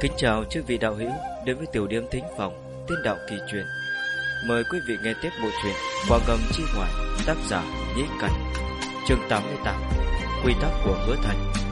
Kính chào chư vị đạo hữu đến với tiểu điểm thính phòng tiên đạo kỳ truyền. Mời quý vị nghe tiếp bộ truyện Qua ngầm chi ngoại, tác giả Nhĩ cảnh, chương 88 Quy tắc của hứa thành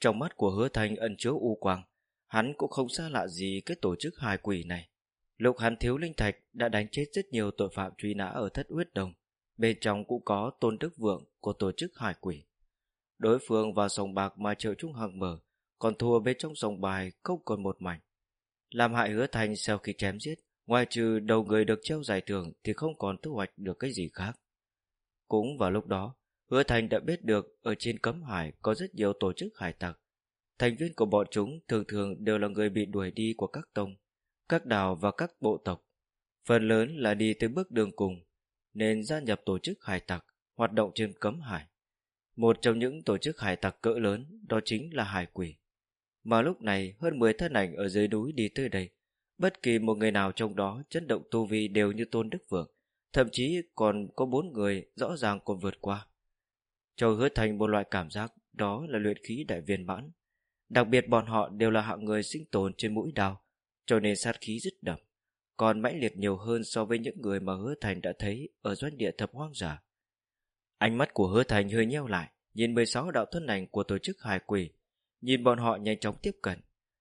Trong mắt của hứa thành ẩn chứa u quang, hắn cũng không xa lạ gì cái tổ chức hài quỷ này. Lục hắn thiếu linh thạch đã đánh chết rất nhiều tội phạm truy nã ở thất huyết đồng. Bên trong cũng có tôn đức vượng của tổ chức hải quỷ. Đối phương vào sòng bạc mà triệu trung hằng mở, còn thua bên trong sòng bài không còn một mảnh. Làm hại hứa thành sau khi chém giết, ngoài trừ đầu người được treo giải thưởng thì không còn thu hoạch được cái gì khác. Cũng vào lúc đó, Hứa Thành đã biết được ở trên cấm hải có rất nhiều tổ chức hải tặc. Thành viên của bọn chúng thường thường đều là người bị đuổi đi của các tông, các đảo và các bộ tộc. Phần lớn là đi tới bước đường cùng, nên gia nhập tổ chức hải tặc, hoạt động trên cấm hải. Một trong những tổ chức hải tặc cỡ lớn đó chính là hải quỷ. Mà lúc này hơn 10 thân ảnh ở dưới núi đi tới đây. Bất kỳ một người nào trong đó chấn động tu vi đều như Tôn Đức Vượng, thậm chí còn có bốn người rõ ràng còn vượt qua cho hứa thành một loại cảm giác đó là luyện khí đại viên mãn. Đặc biệt bọn họ đều là hạng người sinh tồn trên mũi đao, cho nên sát khí rất đậm, còn mãnh liệt nhiều hơn so với những người mà hứa thành đã thấy ở doanh địa thập hoang giả. Ánh mắt của hứa thành hơi nheo lại, nhìn 16 đạo thân ảnh của tổ chức hải quỷ, nhìn bọn họ nhanh chóng tiếp cận,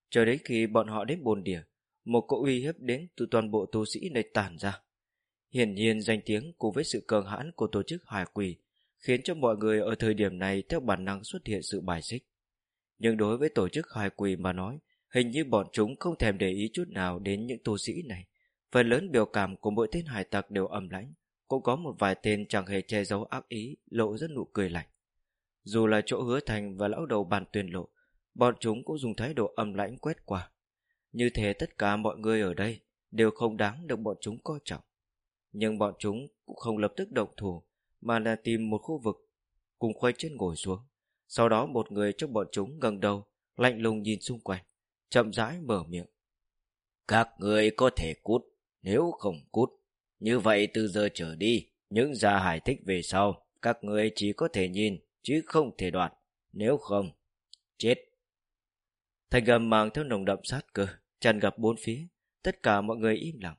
cho đến khi bọn họ đến bồn địa, một cỗ uy hiếp đến từ toàn bộ tu sĩ này tản ra. Hiển nhiên danh tiếng cùng với sự cường hãn của tổ chức hải quỷ khiến cho mọi người ở thời điểm này theo bản năng xuất hiện sự bài xích. Nhưng đối với tổ chức hai quỳ mà nói, hình như bọn chúng không thèm để ý chút nào đến những tu sĩ này. Phần lớn biểu cảm của mỗi tên hải tặc đều âm lãnh, cũng có một vài tên chẳng hề che giấu ác ý, lộ rất nụ cười lạnh. Dù là chỗ hứa thành và lão đầu bàn tuyên lộ, bọn chúng cũng dùng thái độ âm lãnh quét qua. Như thế tất cả mọi người ở đây đều không đáng được bọn chúng coi trọng. Nhưng bọn chúng cũng không lập tức động thủ, mà là tìm một khu vực cùng khoanh chân ngồi xuống. Sau đó một người trong bọn chúng gần đầu, lạnh lùng nhìn xung quanh, chậm rãi mở miệng. Các người có thể cút, nếu không cút. Như vậy từ giờ trở đi, những gia hải thích về sau, các người chỉ có thể nhìn, chứ không thể đoạt. Nếu không, chết. Thành gầm mang theo nồng đậm sát cơ, tràn gặp bốn phía, tất cả mọi người im lặng.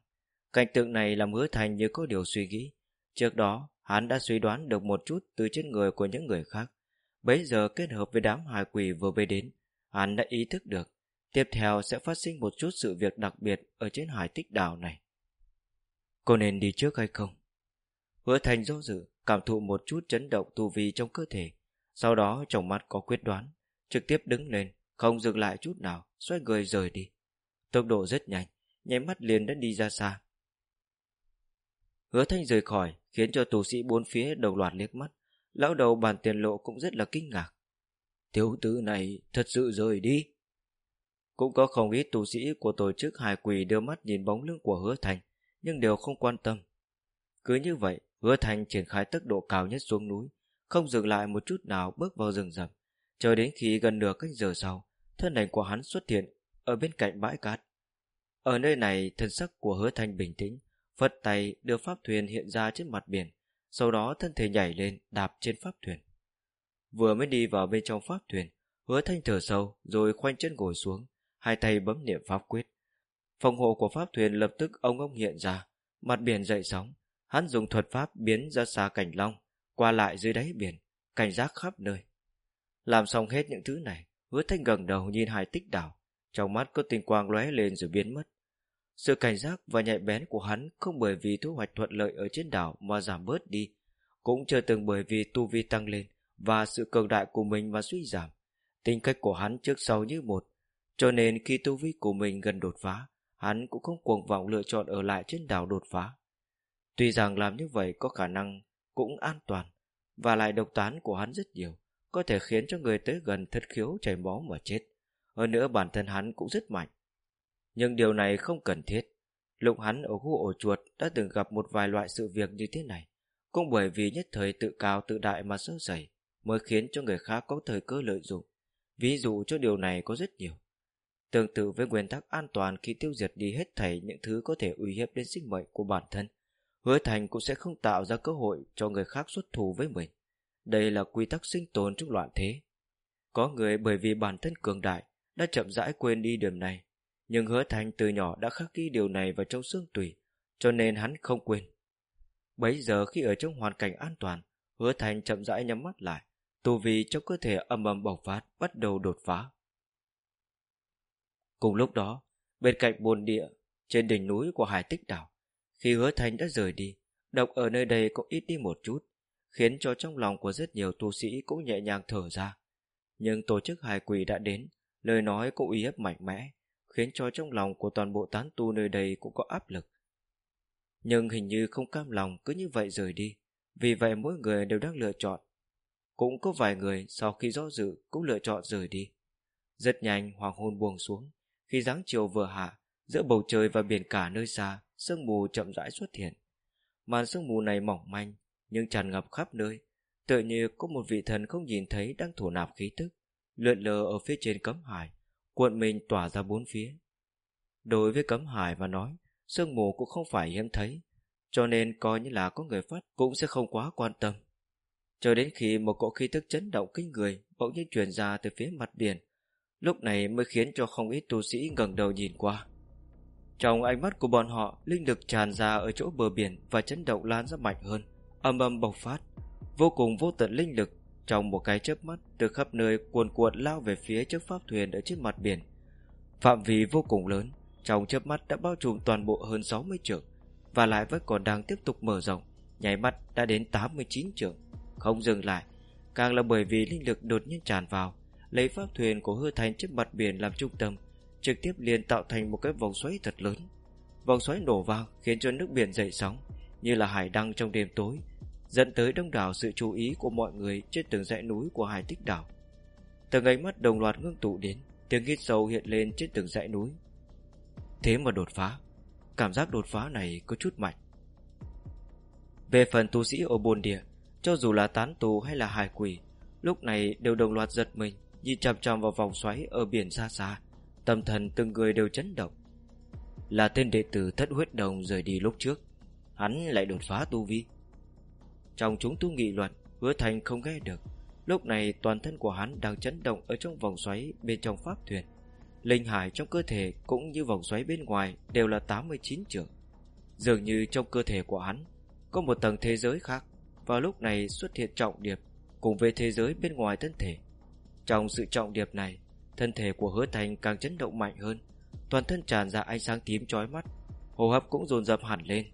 Cảnh tượng này làm hứa thành như có điều suy nghĩ. Trước đó, Hắn đã suy đoán được một chút từ trên người của những người khác. Bấy giờ kết hợp với đám hài quỷ vừa về đến, hắn đã ý thức được. Tiếp theo sẽ phát sinh một chút sự việc đặc biệt ở trên hải tích đảo này. Cô nên đi trước hay không? Hứa thành do dự, cảm thụ một chút chấn động tu vi trong cơ thể. Sau đó trong mắt có quyết đoán, trực tiếp đứng lên, không dừng lại chút nào, xoay người rời đi. Tốc độ rất nhanh, nháy mắt liền đã đi ra xa. Hứa thanh rời khỏi, khiến cho tù sĩ bốn phía đồng loạt liếc mắt. Lão đầu bàn tiền lộ cũng rất là kinh ngạc. Thiếu tử này thật sự rời đi. Cũng có không ít tù sĩ của tổ chức hài quỷ đưa mắt nhìn bóng lưng của hứa thành, nhưng đều không quan tâm. Cứ như vậy, hứa thành triển khai tốc độ cao nhất xuống núi, không dừng lại một chút nào bước vào rừng rậm. Chờ đến khi gần nửa cách giờ sau, thân ảnh của hắn xuất hiện ở bên cạnh bãi cát. Ở nơi này, thân sắc của hứa thành bình tĩnh, phất tay đưa pháp thuyền hiện ra trên mặt biển, sau đó thân thể nhảy lên đạp trên pháp thuyền. Vừa mới đi vào bên trong pháp thuyền, hứa thanh thở sâu rồi khoanh chân ngồi xuống, hai tay bấm niệm pháp quyết. Phòng hộ của pháp thuyền lập tức ông ông hiện ra, mặt biển dậy sóng, hắn dùng thuật pháp biến ra xa cảnh long, qua lại dưới đáy biển, cảnh giác khắp nơi. Làm xong hết những thứ này, hứa thanh gần đầu nhìn hải tích đảo, trong mắt có tinh quang lóe lên rồi biến mất. Sự cảnh giác và nhạy bén của hắn không bởi vì thu hoạch thuận lợi ở trên đảo mà giảm bớt đi, cũng chưa từng bởi vì tu vi tăng lên và sự cường đại của mình mà suy giảm. Tính cách của hắn trước sau như một, cho nên khi tu vi của mình gần đột phá, hắn cũng không cuồng vọng lựa chọn ở lại trên đảo đột phá. Tuy rằng làm như vậy có khả năng cũng an toàn, và lại độc tán của hắn rất nhiều, có thể khiến cho người tới gần thất khiếu chảy máu mà chết. Hơn nữa bản thân hắn cũng rất mạnh, nhưng điều này không cần thiết. Lục hắn ở khu ổ chuột đã từng gặp một vài loại sự việc như thế này. Cũng bởi vì nhất thời tự cao tự đại mà sơ sẩy mới khiến cho người khác có thời cơ lợi dụng. Ví dụ cho điều này có rất nhiều. Tương tự với nguyên tắc an toàn khi tiêu diệt đi hết thảy những thứ có thể uy hiếp đến sinh mệnh của bản thân, hứa thành cũng sẽ không tạo ra cơ hội cho người khác xuất thù với mình. Đây là quy tắc sinh tồn trong loạn thế. Có người bởi vì bản thân cường đại đã chậm rãi quên đi điểm này, nhưng hứa thành từ nhỏ đã khắc ghi điều này vào trong xương tủy, cho nên hắn không quên. Bấy giờ khi ở trong hoàn cảnh an toàn, hứa thành chậm rãi nhắm mắt lại, tu vì trong cơ thể âm ầm bộc phát bắt đầu đột phá. Cùng lúc đó, bên cạnh bồn địa, trên đỉnh núi của hải tích đảo, khi hứa thành đã rời đi, độc ở nơi đây cũng ít đi một chút, khiến cho trong lòng của rất nhiều tu sĩ cũng nhẹ nhàng thở ra. Nhưng tổ chức hải quỷ đã đến, lời nói cũng uy hiếp mạnh mẽ, khiến cho trong lòng của toàn bộ tán tu nơi đây cũng có áp lực. Nhưng hình như không cam lòng cứ như vậy rời đi, vì vậy mỗi người đều đang lựa chọn. Cũng có vài người sau khi do dự cũng lựa chọn rời đi. Rất nhanh hoàng hôn buông xuống, khi dáng chiều vừa hạ, giữa bầu trời và biển cả nơi xa, sương mù chậm rãi xuất hiện. Màn sương mù này mỏng manh, nhưng tràn ngập khắp nơi, tựa như có một vị thần không nhìn thấy đang thổ nạp khí tức, lượn lờ ở phía trên cấm hải, cuộn mình tỏa ra bốn phía. Đối với cấm hải mà nói, sương mù cũng không phải hiếm thấy, cho nên coi như là có người phát cũng sẽ không quá quan tâm. Cho đến khi một cỗ khí tức chấn động kinh người bỗng nhiên truyền ra từ phía mặt biển, lúc này mới khiến cho không ít tu sĩ ngẩng đầu nhìn qua. Trong ánh mắt của bọn họ, linh lực tràn ra ở chỗ bờ biển và chấn động lan ra mạnh hơn, âm âm bộc phát, vô cùng vô tận linh lực trong một cái chớp mắt từ khắp nơi cuồn cuộn lao về phía chiếc pháp thuyền ở trên mặt biển. Phạm vi vô cùng lớn, trong chớp mắt đã bao trùm toàn bộ hơn 60 trường và lại vẫn còn đang tiếp tục mở rộng, nháy mắt đã đến 89 trường không dừng lại, càng là bởi vì linh lực đột nhiên tràn vào, lấy pháp thuyền của hư thành trước mặt biển làm trung tâm, trực tiếp liền tạo thành một cái vòng xoáy thật lớn. Vòng xoáy nổ vang khiến cho nước biển dậy sóng, như là hải đăng trong đêm tối, dẫn tới đông đảo sự chú ý của mọi người trên từng dãy núi của hải tích đảo. Từng ánh mắt đồng loạt ngưng tụ đến, tiếng hít sâu hiện lên trên từng dãy núi. Thế mà đột phá, cảm giác đột phá này có chút mạnh. Về phần tu sĩ ở bồn địa, cho dù là tán tù hay là hải quỷ, lúc này đều đồng loạt giật mình, nhìn chằm chằm vào vòng xoáy ở biển xa xa, tâm thần từng người đều chấn động. Là tên đệ tử thất huyết đồng rời đi lúc trước, hắn lại đột phá tu vi. Trong chúng tu nghị luận, hứa thành không nghe được. Lúc này toàn thân của hắn đang chấn động ở trong vòng xoáy bên trong pháp thuyền. Linh hải trong cơ thể cũng như vòng xoáy bên ngoài đều là 89 trường. Dường như trong cơ thể của hắn có một tầng thế giới khác. và lúc này xuất hiện trọng điệp cùng với thế giới bên ngoài thân thể. Trong sự trọng điệp này, thân thể của hứa thành càng chấn động mạnh hơn. Toàn thân tràn ra ánh sáng tím chói mắt, hô hấp cũng dồn dập hẳn lên.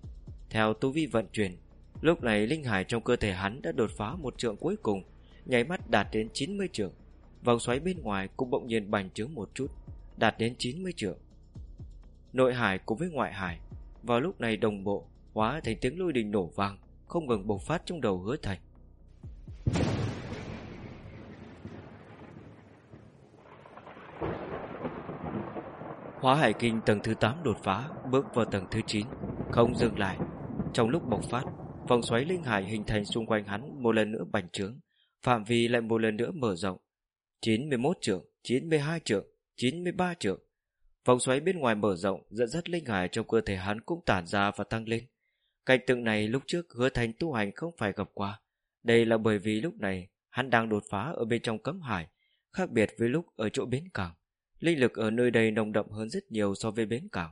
Theo tu vi vận chuyển, lúc này linh hải trong cơ thể hắn đã đột phá một trượng cuối cùng, nháy mắt đạt đến 90 trượng. Vòng xoáy bên ngoài cũng bỗng nhiên bành trướng một chút, đạt đến 90 trượng. Nội hải cùng với ngoại hải, vào lúc này đồng bộ, hóa thành tiếng lôi đình nổ vang, không ngừng bộc phát trong đầu hứa thành. Hóa hải kinh tầng thứ 8 đột phá, bước vào tầng thứ 9, không dừng lại. Trong lúc bộc phát, vòng xoáy linh hải hình thành xung quanh hắn một lần nữa bành trướng, phạm vi lại một lần nữa mở rộng. 91 trượng, 92 trượng, 93 trượng. Vòng xoáy bên ngoài mở rộng dẫn dắt linh hải trong cơ thể hắn cũng tản ra và tăng lên. Cảnh tượng này lúc trước hứa thành tu hành không phải gặp qua. Đây là bởi vì lúc này hắn đang đột phá ở bên trong cấm hải, khác biệt với lúc ở chỗ bến cảng. Linh lực ở nơi đây nồng đậm hơn rất nhiều so với bến cảng.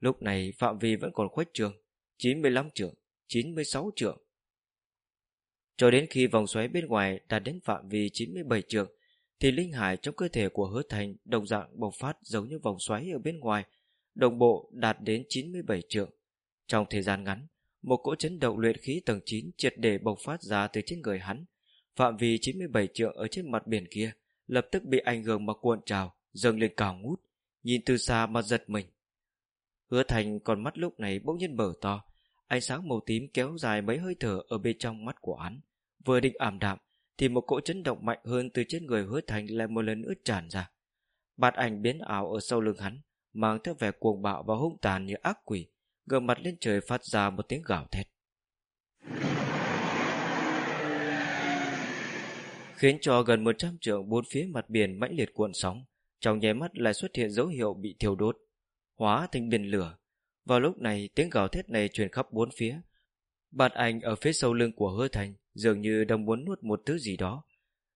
Lúc này phạm vi vẫn còn khuếch trường, 95 trượng, 96 trượng. Cho đến khi vòng xoáy bên ngoài đạt đến phạm vi 97 trượng, thì linh hải trong cơ thể của hứa thành đồng dạng bộc phát giống như vòng xoáy ở bên ngoài, đồng bộ đạt đến 97 trượng. Trong thời gian ngắn, một cỗ chấn động luyện khí tầng 9 triệt để bộc phát ra từ trên người hắn. Phạm vi 97 trượng ở trên mặt biển kia lập tức bị ảnh hưởng mà cuộn trào, dâng lên cao ngút, nhìn từ xa mà giật mình. Hứa thành còn mắt lúc này bỗng nhiên mở to, ánh sáng màu tím kéo dài mấy hơi thở ở bên trong mắt của hắn. Vừa định ảm đạm, thì một cỗ chấn động mạnh hơn từ trên người hứa thành lại một lần nữa tràn ra. Bạt ảnh biến ảo ở sau lưng hắn, mang theo vẻ cuồng bạo và hung tàn như ác quỷ, ngửa mặt lên trời phát ra một tiếng gào thét. khiến cho gần 100 trượng bốn phía mặt biển mãnh liệt cuộn sóng, trong nháy mắt lại xuất hiện dấu hiệu bị thiêu đốt, hóa thành biển lửa. Vào lúc này, tiếng gào thét này truyền khắp bốn phía. Bạt ảnh ở phía sau lưng của hứa thành dường như đang muốn nuốt một thứ gì đó,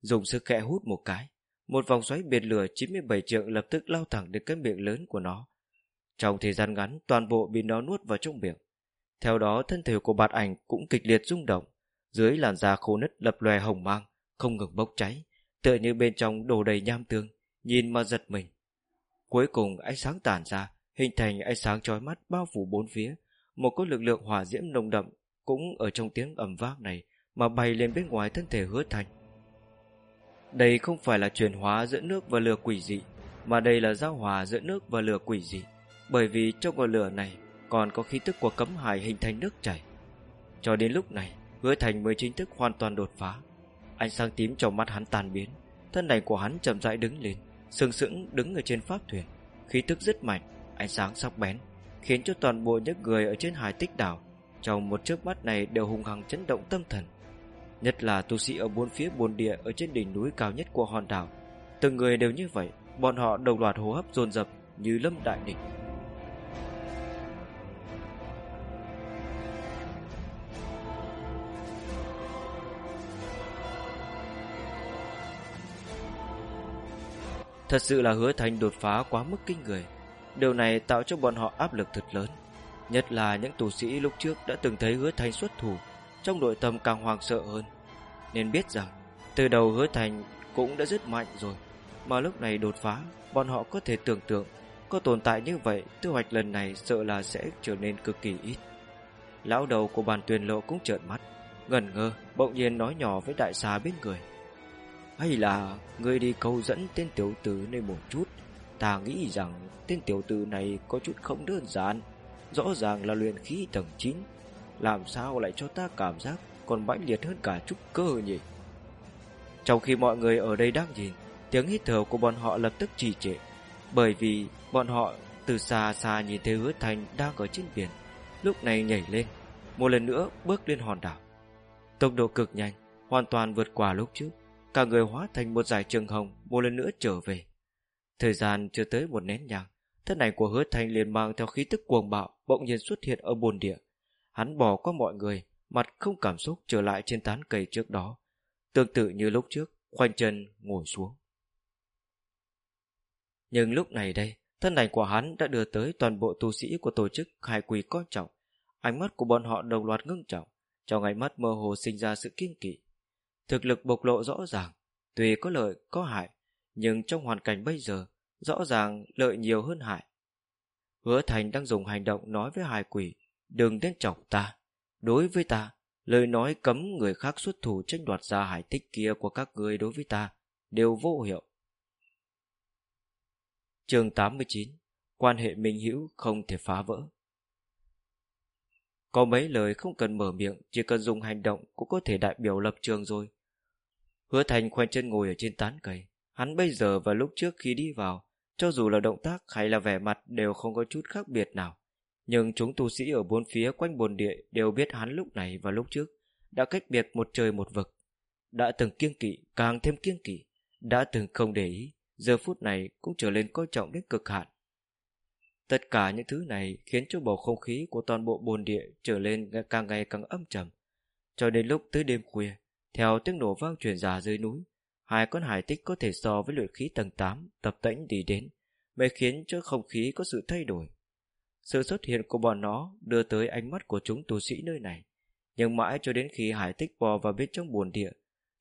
dùng sức khẽ hút một cái. Một vòng xoáy biệt lửa 97 trượng lập tức lao thẳng đến cái miệng lớn của nó. Trong thời gian ngắn, toàn bộ bị nó nuốt vào trong miệng. Theo đó, thân thể của bạt ảnh cũng kịch liệt rung động. Dưới làn da khô nứt lập lòe hồng mang, không ngừng bốc cháy, tựa như bên trong đổ đầy nham tương, nhìn mà giật mình. Cuối cùng ánh sáng tản ra, hình thành ánh sáng chói mắt bao phủ bốn phía. Một cỗ lực lượng hỏa diễm nồng đậm cũng ở trong tiếng ầm vang này mà bay lên bên ngoài thân thể hứa thành. Đây không phải là chuyển hóa giữa nước và lửa quỷ dị, mà đây là giao hòa giữa nước và lửa quỷ dị, bởi vì trong ngọn lửa này còn có khí tức của cấm hải hình thành nước chảy. Cho đến lúc này, hứa thành mới chính thức hoàn toàn đột phá. Ánh sáng tím trong mắt hắn tan biến, thân này của hắn chậm rãi đứng lên, sừng sững đứng ở trên pháp thuyền, khí tức rất mạnh, ánh sáng sắc bén, khiến cho toàn bộ những người ở trên hải tích đảo trong một chớp mắt này đều hùng hăng chấn động tâm thần. Nhất là tu sĩ ở bốn phía bồn địa ở trên đỉnh núi cao nhất của hòn đảo. Từng người đều như vậy, bọn họ đồng loạt hô hấp dồn dập như lâm đại địch. Thật sự là hứa thành đột phá quá mức kinh người. Điều này tạo cho bọn họ áp lực thật lớn. Nhất là những tù sĩ lúc trước đã từng thấy hứa thành xuất thủ trong nội tâm càng hoang sợ hơn. Nên biết rằng, từ đầu hứa thành cũng đã rất mạnh rồi, mà lúc này đột phá, bọn họ có thể tưởng tượng, có tồn tại như vậy, thu hoạch lần này sợ là sẽ trở nên cực kỳ ít. Lão đầu của bàn tuyên lộ cũng trợn mắt, ngẩn ngơ, bỗng nhiên nói nhỏ với đại xá bên người. Hay là người đi câu dẫn tên tiểu tử này một chút, ta nghĩ rằng tên tiểu tử này có chút không đơn giản, rõ ràng là luyện khí tầng 9, làm sao lại cho ta cảm giác còn mãnh liệt hơn cả trúc cơ nhỉ? Trong khi mọi người ở đây đang nhìn, tiếng hít thở của bọn họ lập tức trì trệ, bởi vì bọn họ từ xa xa nhìn thấy hứa thành đang ở trên biển, lúc này nhảy lên, một lần nữa bước lên hòn đảo. Tốc độ cực nhanh, hoàn toàn vượt qua lúc trước, cả người hóa thành một dải trường hồng một lần nữa trở về. Thời gian chưa tới một nén nhàng thân ảnh của hứa Thanh liền mang theo khí tức cuồng bạo bỗng nhiên xuất hiện ở bồn địa. Hắn bỏ qua mọi người, mặt không cảm xúc trở lại trên tán cây trước đó, tương tự như lúc trước, khoanh chân ngồi xuống. Nhưng lúc này đây, thân ảnh của hắn đã đưa tới toàn bộ tu sĩ của tổ chức khai quỳ coi trọng. Ánh mắt của bọn họ đồng loạt ngưng trọng, trong ánh mắt mơ hồ sinh ra sự kiên kỵ. Thực lực bộc lộ rõ ràng, tuy có lợi có hại, nhưng trong hoàn cảnh bây giờ, rõ ràng lợi nhiều hơn hại. Hứa Thành đang dùng hành động nói với hai quỷ, đừng đến chọc ta. Đối với ta, lời nói cấm người khác xuất thủ tranh đoạt ra hải tích kia của các người đối với ta đều vô hiệu. chương 89 Quan hệ minh hữu không thể phá vỡ Có mấy lời không cần mở miệng Chỉ cần dùng hành động cũng có thể đại biểu lập trường rồi Hứa Thành khoanh chân ngồi ở trên tán cây Hắn bây giờ và lúc trước khi đi vào Cho dù là động tác hay là vẻ mặt Đều không có chút khác biệt nào nhưng chúng tu sĩ ở bốn phía quanh bồn địa đều biết hắn lúc này và lúc trước đã cách biệt một trời một vực. Đã từng kiêng kỵ, càng thêm kiêng kỵ, đã từng không để ý, giờ phút này cũng trở lên coi trọng đến cực hạn. Tất cả những thứ này khiến cho bầu không khí của toàn bộ bồn địa trở lên càng ngày càng âm trầm. Cho đến lúc tới đêm khuya, theo tiếng nổ vang truyền ra dưới núi, hai con hải tích có thể so với luyện khí tầng 8 tập tễnh đi đến, mới khiến cho không khí có sự thay đổi. Sự xuất hiện của bọn nó đưa tới ánh mắt của chúng tu sĩ nơi này. Nhưng mãi cho đến khi hải tích bò vào bên trong buồn địa,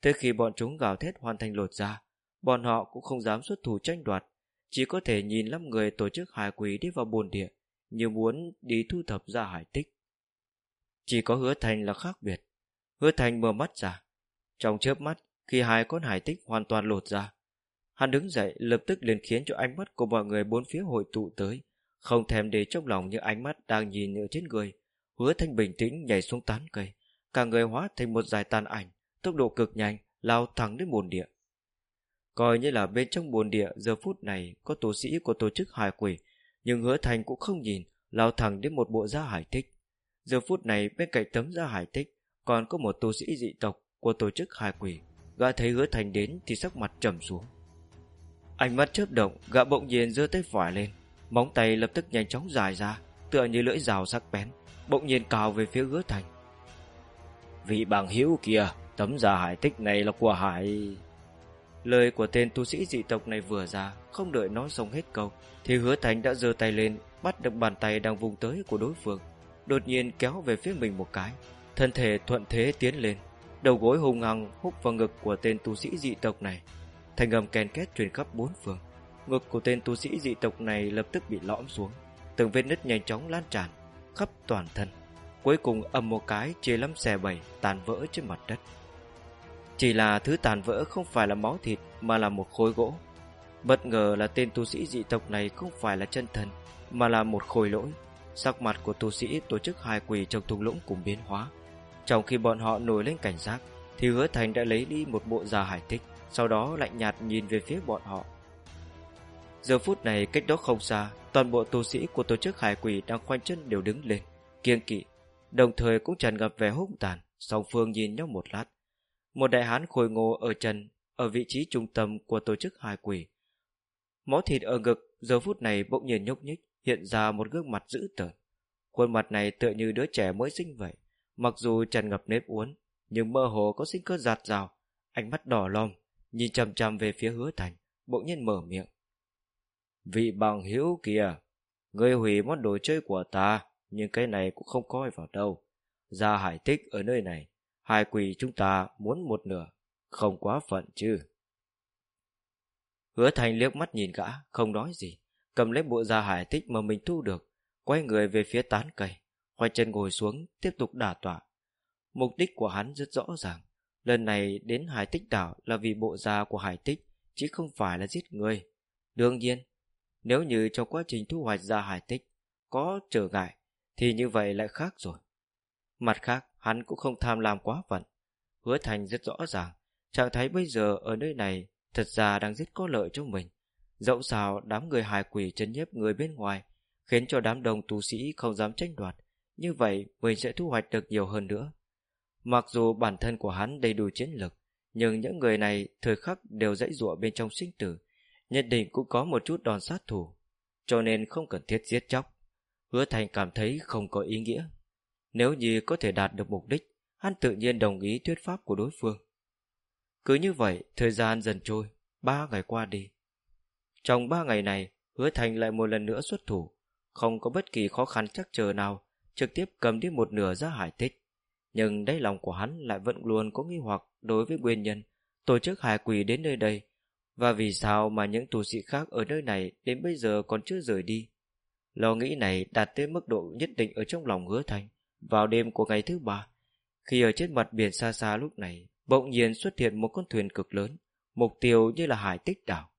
tới khi bọn chúng gào thét hoàn thành lột ra, bọn họ cũng không dám xuất thủ tranh đoạt, chỉ có thể nhìn lắm người tổ chức hải quỷ đi vào buồn địa, như muốn đi thu thập ra hải tích. Chỉ có hứa thành là khác biệt. Hứa thành mở mắt ra. Trong chớp mắt, khi hai con hải tích hoàn toàn lột ra, hắn đứng dậy lập tức liền khiến cho ánh mắt của mọi người bốn phía hội tụ tới, không thèm để trong lòng những ánh mắt đang nhìn ở trên người Hứa thanh bình tĩnh nhảy xuống tán cây Cả người hóa thành một dài tàn ảnh Tốc độ cực nhanh Lao thẳng đến bồn địa. Coi như là bên trong bồn địa Giờ phút này có tổ sĩ của tổ chức hải quỷ Nhưng hứa thanh cũng không nhìn Lao thẳng đến một bộ da hải tích. Giờ phút này bên cạnh tấm da hải tích Còn có một tu sĩ dị tộc Của tổ chức hải quỷ. Gã thấy hứa thành đến thì sắc mặt trầm xuống. Ánh mắt chớp động Gã bỗng nhiên giơ tay phải lên. Móng tay lập tức nhanh chóng dài ra Tựa như lưỡi rào sắc bén Bỗng nhiên cào về phía hứa thành. Vị bằng hữu kia Tấm giả hải tích này là của hải. Lời của tên tu sĩ dị tộc này vừa ra Không đợi nói xong hết câu Thì hứa thành đã giơ tay lên Bắt được bàn tay đang vùng tới của đối phương Đột nhiên kéo về phía mình một cái Thân thể thuận thế tiến lên Đầu gối hùng hăng húc vào ngực của tên tu sĩ dị tộc này. Thành âm ken két truyền khắp bốn phương. Ngực của tên tu sĩ dị tộc này lập tức bị lõm xuống. Từng vết nứt nhanh chóng lan tràn Khắp toàn thân. Cuối cùng ầm một cái chia lắm xe bảy Tàn vỡ trên mặt đất. Chỉ là thứ tàn vỡ không phải là máu thịt, Mà là một khối gỗ. Bất ngờ là tên tu sĩ dị tộc này Không phải là chân thần, Mà là một khối lỗi. Sắc mặt của tu sĩ tổ chức hài quỷ trong thung lũng cùng biến hóa. Trong khi bọn họ nổi lên cảnh giác, Thì hứa thành đã lấy đi một bộ già hải tích Sau đó lạnh nhạt nhìn về phía bọn họ. Giờ phút này cách đó không xa, Toàn bộ tu sĩ của tổ chức hải quỷ Đang khoanh chân đều đứng lên, Kiêng kỵ. Đồng thời cũng tràn ngập vẻ hung tàn, Song phương nhìn nhau một lát. Một đại hán khôi ngô ở chân Ở vị trí trung tâm của tổ chức hải quỷ. Máu thịt ở ngực, Giờ phút này bỗng nhiên nhúc nhích, Hiện ra một gương mặt dữ tợn. Khuôn mặt này tựa như đứa trẻ mới sinh vậy. Mặc dù tràn ngập nếp uốn, Nhưng mơ hồ có sinh cơ giạt rào. Ánh mắt đỏ lom Nhìn chằm chằm về phía hứa thành, Bỗng nhiên mở miệng. Vị bằng hữu kìa Ngươi hủy món đồ chơi của ta, Nhưng cái này cũng không coi vào đâu. Ra hải tích ở nơi này, Hai quỷ chúng ta muốn một nửa, Không quá phận chứ. Hứa thành liếc mắt nhìn gã, Không nói gì, Cầm lấy bộ gia hải tích mà mình thu được, Quay người về phía tán cây. Khoanh chân ngồi xuống tiếp tục đả tỏa Mục đích của hắn rất rõ ràng Lần này đến hải tích đảo Là vì bộ da của hải tích Chứ không phải là giết người Đương nhiên nếu như trong quá trình thu hoạch ra hải tích có trở ngại, thì như vậy lại khác rồi. Mặt khác, hắn cũng không tham lam quá phận. Hứa thành rất rõ ràng, trạng thái bây giờ ở nơi này thật ra đang rất có lợi cho mình. Dẫu sao đám người hài quỷ chân nhếp người bên ngoài, khiến cho đám đồng tu sĩ không dám tranh đoạt, như vậy mình sẽ thu hoạch được nhiều hơn nữa. Mặc dù bản thân của hắn đầy đủ chiến lực, nhưng những người này thời khắc đều dãy dụa bên trong sinh tử, nhất định cũng có một chút đòn sát thủ, cho nên không cần thiết giết chóc. Hứa Thành cảm thấy không có ý nghĩa. Nếu như có thể đạt được mục đích, hắn tự nhiên đồng ý thuyết pháp của đối phương. Cứ như vậy, thời gian dần trôi, ba ngày qua đi. Trong ba ngày này, Hứa Thành lại một lần nữa xuất thủ, không có bất kỳ khó khăn chắc chờ nào, trực tiếp cầm đi một nửa ra hải tích. Nhưng đáy lòng của hắn lại vẫn luôn có nghi hoặc đối với nguyên nhân tổ chức hải quỷ đến nơi đây và vì sao mà những tù sĩ khác ở nơi này đến bây giờ còn chưa rời đi? Lo nghĩ này đạt tới mức độ nhất định ở trong lòng hứa thành. Vào đêm của ngày thứ ba, khi ở trên mặt biển xa xa lúc này, bỗng nhiên xuất hiện một con thuyền cực lớn, mục tiêu như là hải tích đảo.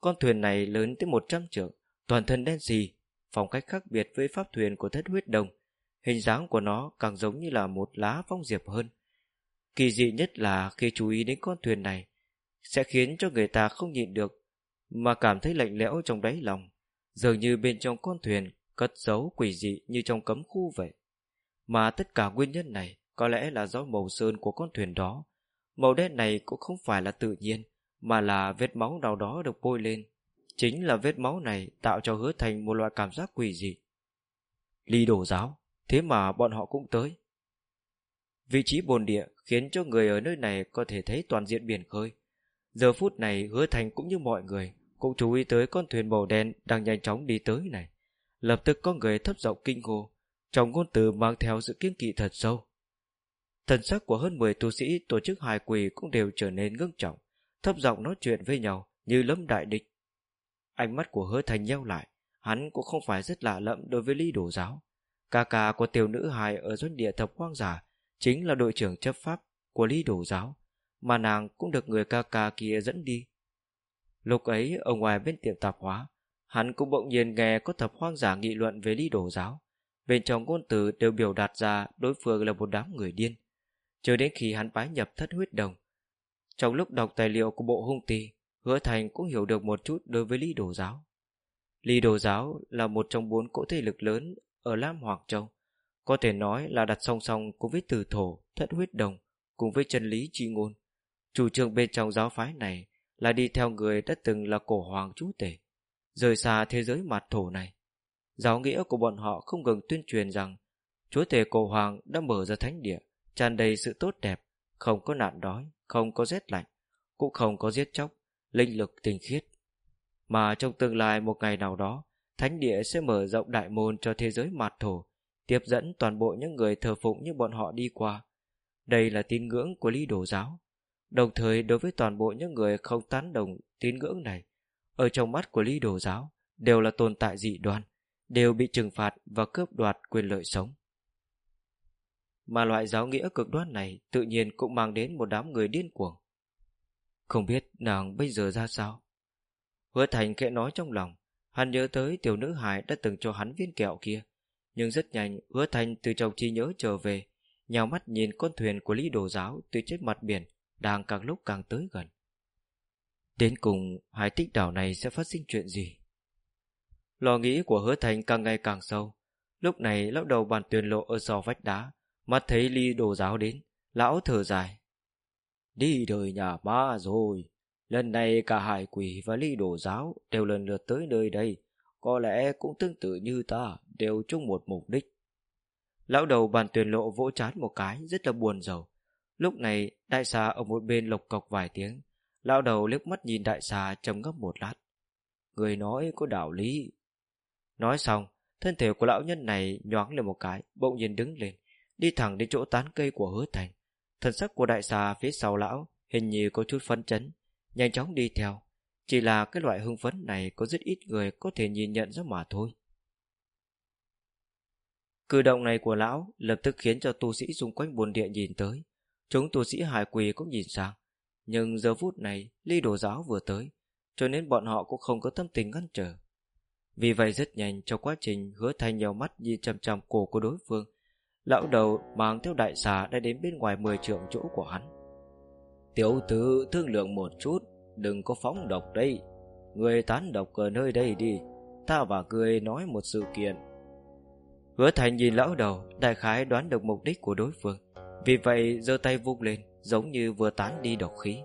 Con thuyền này lớn tới 100 trượng, toàn thân đen xì, phong cách khác biệt với pháp thuyền của thất huyết đồng. Hình dáng của nó càng giống như là một lá phong diệp hơn. Kỳ dị nhất là khi chú ý đến con thuyền này, sẽ khiến cho người ta không nhịn được mà cảm thấy lạnh lẽo trong đáy lòng dường như bên trong con thuyền cất giấu quỷ dị như trong cấm khu vậy. Mà tất cả nguyên nhân này có lẽ là do màu sơn của con thuyền đó. Màu đen này cũng không phải là tự nhiên mà là vết máu nào đó được bôi lên. Chính là vết máu này tạo cho hứa thành một loại cảm giác quỷ dị. Ly đổ giáo thế mà bọn họ cũng tới. Vị trí bồn địa khiến cho người ở nơi này có thể thấy toàn diện biển khơi. Giờ phút này hứa thành cũng như mọi người Cũng chú ý tới con thuyền màu đen Đang nhanh chóng đi tới này. Lập tức có người thấp giọng kinh hô, Trong ngôn từ mang theo sự kiên kỵ thật sâu. Thần sắc của hơn 10 tu sĩ Tổ chức hài quỳ cũng đều trở nên ngưng trọng, Thấp giọng nói chuyện với nhau Như lâm đại địch. Ánh mắt của hứa thành nheo lại, Hắn cũng không phải rất lạ lẫm đối với ly đồ giáo. Ca ca của tiểu nữ hài Ở doanh địa thập hoang giả Chính là đội trưởng chấp pháp của ly đồ giáo mà nàng cũng được người ca ca kia dẫn đi. Lúc ấy ở ngoài bên tiệm tạp hóa, hắn cũng bỗng nhiên nghe có thập hoang giả nghị luận về ly đồ giáo. Bên trong ngôn từ đều biểu đạt ra đối phương là một đám người điên. Cho đến khi hắn bái nhập thất huyết đồng. Trong lúc đọc tài liệu của bộ hung tì, hứa thành cũng hiểu được một chút đối với ly đồ giáo. Ly đồ giáo là một trong bốn cỗ thế lực lớn ở Lam Hoàng Châu. Có thể nói là đặt song song cùng với từ thổ, thất huyết đồng, cùng với chân lý chi ngôn. Chủ trương bên trong giáo phái này là đi theo người đã từng là cổ hoàng chú tể, rời xa thế giới mặt thổ này. Giáo nghĩa của bọn họ không ngừng tuyên truyền rằng chúa tể cổ hoàng đã mở ra thánh địa, tràn đầy sự tốt đẹp, không có nạn đói, không có rét lạnh, cũng không có giết chóc, linh lực tinh khiết. Mà trong tương lai một ngày nào đó, thánh địa sẽ mở rộng đại môn cho thế giới mạt thổ, tiếp dẫn toàn bộ những người thờ phụng như bọn họ đi qua. Đây là tín ngưỡng của ly đồ giáo. Đồng thời đối với toàn bộ những người không tán đồng tín ngưỡng này, ở trong mắt của ly đồ giáo đều là tồn tại dị đoan, đều bị trừng phạt và cướp đoạt quyền lợi sống. Mà loại giáo nghĩa cực đoan này tự nhiên cũng mang đến một đám người điên cuồng. Không biết nàng bây giờ ra sao? Hứa Thành khẽ nói trong lòng, hắn nhớ tới tiểu nữ hài đã từng cho hắn viên kẹo kia. Nhưng rất nhanh, Hứa Thành từ trong trí nhớ trở về, nhào mắt nhìn con thuyền của Lý Đồ Giáo từ trên mặt biển, đang càng lúc càng tới gần. Đến cùng, hải tích đảo này sẽ phát sinh chuyện gì? Lo nghĩ của hứa thành càng ngày càng sâu. Lúc này lão đầu bàn tuyền lộ ở sau vách đá, mắt thấy ly đồ giáo đến, lão thở dài. Đi đời nhà ma rồi, lần này cả hải quỷ và ly đồ giáo đều lần lượt tới nơi đây, có lẽ cũng tương tự như ta, đều chung một mục đích. Lão đầu bàn tuyển lộ vỗ chán một cái, rất là buồn rầu. Lúc này, đại xà ở một bên lộc cọc vài tiếng, lão đầu liếc mắt nhìn đại xà trầm ngấp một lát. Người nói có đạo lý, Nói xong, thân thể của lão nhân này nhoáng lên một cái, bỗng nhiên đứng lên, đi thẳng đến chỗ tán cây của hứa thành. Thần sắc của đại xà phía sau lão hình như có chút phấn chấn, nhanh chóng đi theo. Chỉ là cái loại hưng phấn này có rất ít người có thể nhìn nhận ra mà thôi. Cử động này của lão lập tức khiến cho tu sĩ xung quanh buồn địa nhìn tới. Chúng tu sĩ hải quỳ cũng nhìn sang. Nhưng giờ phút này, ly đồ giáo vừa tới, cho nên bọn họ cũng không có tâm tình ngăn trở. Vì vậy rất nhanh trong quá trình hứa thanh nhiều mắt nhìn chằm chằm cổ của đối phương, lão đầu mang theo đại xà đã đến bên ngoài 10 trượng chỗ của hắn. Tiểu tử thương lượng một chút, đừng có phóng độc đây. Người tán độc ở nơi đây đi, ta và người nói một sự kiện. Hứa thành nhìn lão đầu, đại khái đoán được mục đích của đối phương. Vì vậy giơ tay vung lên, giống như vừa tán đi độc khí.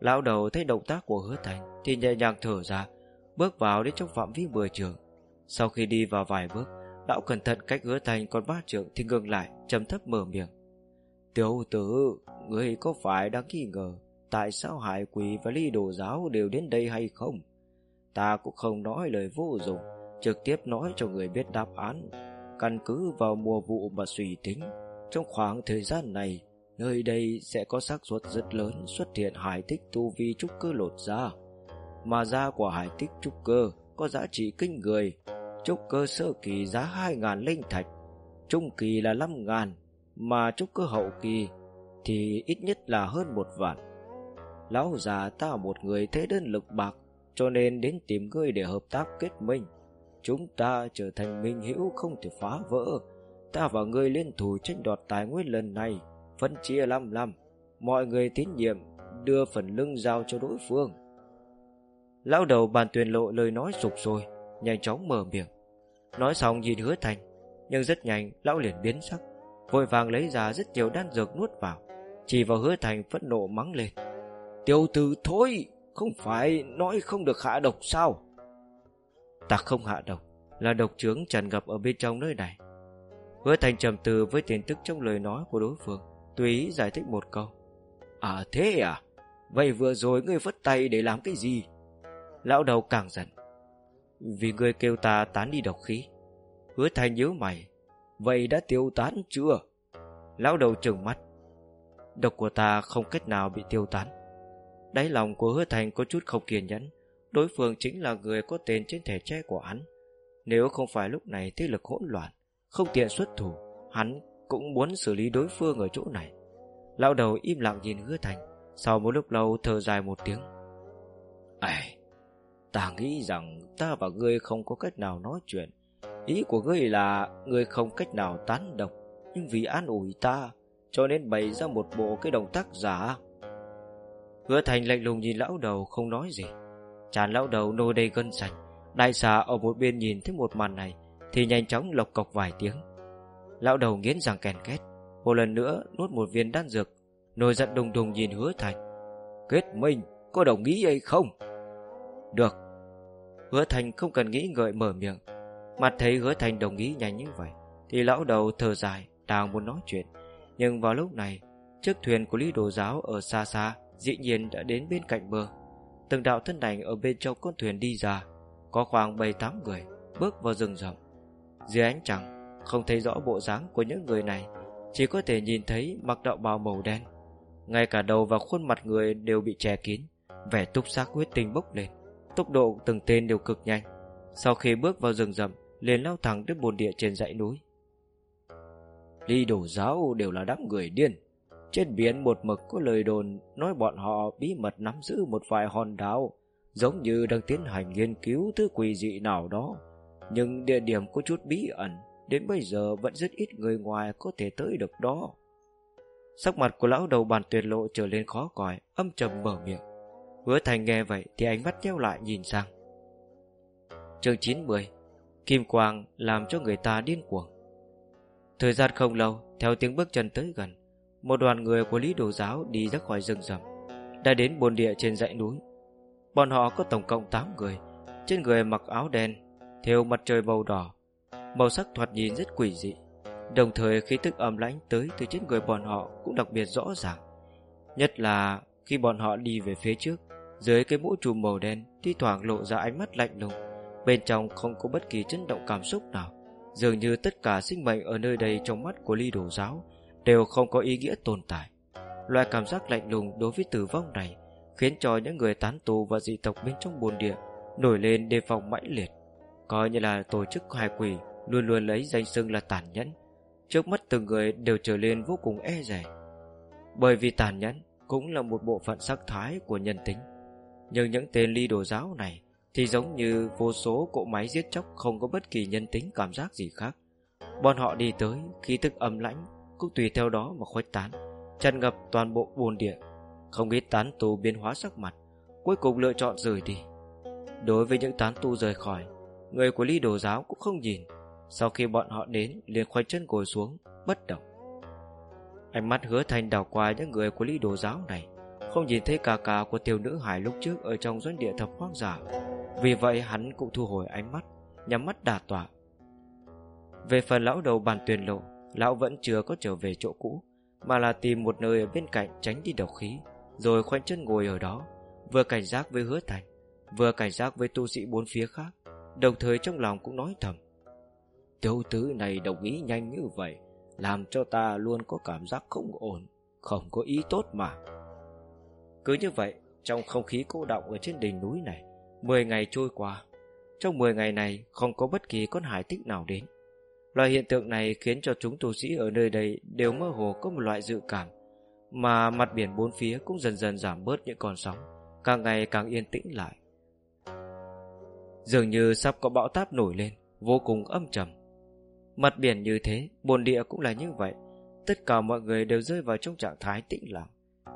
Lão đầu thấy động tác của hứa thành thì nhẹ nhàng thở ra, bước vào đến trong phạm vi mười trường. Sau khi đi vào vài bước, lão cẩn thận cách hứa thành còn ba trường thì ngừng lại, trầm thấp mở miệng. Tiểu tử, người có phải đang nghi ngờ tại sao hải quỷ và ly đồ giáo đều đến đây hay không? Ta cũng không nói lời vô dụng, trực tiếp nói cho người biết đáp án. Căn cứ vào mùa vụ mà suy tính, trong khoảng thời gian này, nơi đây sẽ có xác suất rất lớn xuất hiện hải tích tu vi trúc cơ lột ra mà da của hải tích trúc cơ có giá trị kinh người. Trúc cơ sơ kỳ giá 2.000 linh thạch, trung kỳ là 5.000, mà trúc cơ hậu kỳ thì ít nhất là hơn một vạn. Lão già ta một người thế đơn lực bạc, cho nên đến tìm ngươi để hợp tác kết minh. Chúng ta trở thành minh hữu không thể phá vỡ. Ta và ngươi liên thủ tranh đoạt tài nguyên lần này, phân chia 5 năm. Mọi người tín nhiệm, đưa phần lưng giao cho đối phương. Lão đầu bàn tuyên lộ lời nói sụp sôi Nhanh chóng mở miệng Nói xong nhìn hứa thành Nhưng rất nhanh lão liền biến sắc Vội vàng lấy ra rất nhiều đan dược nuốt vào chỉ vào hứa thành phẫn nộ mắng lên. Tiêu tử thôi Không phải nói không được hạ độc sao? Ta không hạ độc, Là độc trướng tràn ngập ở bên trong nơi này. Hứa thành trầm từ với tin tức trong lời nói của đối phương, Tùy giải thích một câu. À thế à? Vậy vừa rồi ngươi vất tay để làm cái gì? Lão đầu càng giận. Vì ngươi kêu ta tán đi độc khí. Hứa thành nhớ mày. Vậy đã tiêu tán chưa? Lão đầu trừng mắt. Độc của ta không cách nào bị tiêu tán. Đáy lòng của hứa thành có chút không kiên nhẫn. Đối phương chính là người có tên trên thẻ tre của hắn. Nếu không phải lúc này thế lực hỗn loạn Không tiện xuất thủ Hắn cũng muốn xử lý đối phương ở chỗ này. Lão đầu im lặng nhìn hứa thành Sau một lúc lâu thở dài một tiếng. Ây, Ta nghĩ rằng ta và ngươi không có cách nào nói chuyện. Ý của ngươi là Ngươi không cách nào tán độc Nhưng vì an ủi ta cho nên bày ra một bộ cái động tác giả Hứa thành lạnh lùng nhìn lão đầu không nói gì Chán lão đầu nô đầy gân sạch Đại xà ở một bên nhìn thấy một màn này Thì nhanh chóng lộc cọc vài tiếng Lão đầu nghiến răng kèn két Một lần nữa nuốt một viên đan dược Nồi giận đùng đùng nhìn hứa thành Kết minh, có đồng ý hay không? Được. Hứa Thành không cần nghĩ ngợi mở miệng. Mặt thấy hứa Thành đồng ý nhanh như vậy, thì lão đầu thở dài, đang muốn nói chuyện. Nhưng vào lúc này, chiếc thuyền của Lý Đồ Giáo ở xa xa dĩ nhiên đã đến bên cạnh bờ. Từng đạo thân ảnh ở bên trong con thuyền đi ra, có khoảng 7-8 người bước vào rừng rậm. Dưới ánh trăng, không thấy rõ bộ dáng của những người này, chỉ có thể nhìn thấy mặc đạo bào màu đen. Ngay cả đầu và khuôn mặt người đều bị che kín, vẻ túc xác huyết tinh bốc lên. Tốc độ từng tên đều cực nhanh. Sau khi bước vào rừng rậm, liền lao thẳng đến bồn địa trên dãy núi đi đổ giáo đều là đám người điên. Trên biển một mực có lời đồn nói bọn họ bí mật nắm giữ một vài hòn đảo, giống như đang tiến hành nghiên cứu thứ quỷ dị nào đó. Nhưng địa điểm có chút bí ẩn, đến bây giờ vẫn rất ít người ngoài có thể tới được đó. Sắc mặt của lão đầu bàn tuyệt lộ trở lên khó coi, âm trầm mở miệng. Hứa thành nghe vậy thì ánh mắt nheo lại nhìn sang. chương 90 Kim quang làm cho người ta điên cuồng. Thời gian không lâu, theo tiếng bước chân tới gần, một đoàn người của Lý Đồ Giáo đi ra khỏi rừng rậm, đã đến bồn địa trên dãy núi. Bọn họ có tổng cộng 8 người, trên người mặc áo đen, theo mặt trời màu đỏ, màu sắc thoạt nhìn rất quỷ dị. Đồng thời khí tức âm lãnh tới từ trên người bọn họ cũng đặc biệt rõ ràng. Nhất là khi bọn họ đi về phía trước, dưới cái mũ trùm màu đen thi thoảng lộ ra ánh mắt lạnh lùng, bên trong không có bất kỳ chấn động cảm xúc nào. Dường như tất cả sinh mệnh ở nơi đây trong mắt của ly đồ giáo đều không có ý nghĩa tồn tại. Loại cảm giác lạnh lùng đối với tử vong này khiến cho những người tán tù và dị tộc bên trong bồn địa nổi lên đề phòng mãnh liệt. Coi như là tổ chức hài quỷ luôn luôn lấy danh xưng là tàn nhẫn. Trước mắt từng người đều trở lên vô cùng e rẻ. Bởi vì tàn nhẫn cũng là một bộ phận sắc thái của nhân tính. Nhưng những tên ly đồ giáo này thì giống như vô số cỗ máy giết chóc không có bất kỳ nhân tính cảm giác gì khác. Bọn họ đi tới, khí tức âm lãnh cũng tùy theo đó mà khuếch tán, tràn ngập toàn bộ bồn địa. Không ít tán tù biến hóa sắc mặt, cuối cùng lựa chọn rời đi. Đối với những tán tu rời khỏi, người của ly đồ giáo cũng không nhìn. Sau khi bọn họ đến, liền khoanh chân ngồi xuống, bất động. Ánh mắt hứa thành đảo qua những người của ly đồ giáo này, không nhìn thấy cà cà của tiểu nữ hải lúc trước ở trong doanh địa thập hoang giả. Vì vậy hắn cũng thu hồi ánh mắt, nhắm mắt đà tỏa. Về phần lão đầu bàn tuyên lộ, lão vẫn chưa có trở về chỗ cũ, mà là tìm một nơi ở bên cạnh tránh đi độc khí, rồi khoanh chân ngồi ở đó, vừa cảnh giác với hứa thành, vừa cảnh giác với tu sĩ bốn phía khác, đồng thời trong lòng cũng nói thầm. Tiểu tứ này đồng ý nhanh như vậy, làm cho ta luôn có cảm giác không ổn, không có ý tốt mà. Cứ như vậy, trong không khí cô động ở trên đỉnh núi này, 10 ngày trôi qua. Trong 10 ngày này không có bất kỳ con hải tích nào đến. Loại hiện tượng này khiến cho chúng tu sĩ ở nơi đây đều mơ hồ có một loại dự cảm, mà mặt biển bốn phía cũng dần dần giảm bớt những con sóng, càng ngày càng yên tĩnh lại. Dường như sắp có bão táp nổi lên, vô cùng âm trầm. Mặt biển như thế, bồn địa cũng là như vậy. Tất cả mọi người đều rơi vào trong trạng thái tĩnh lặng.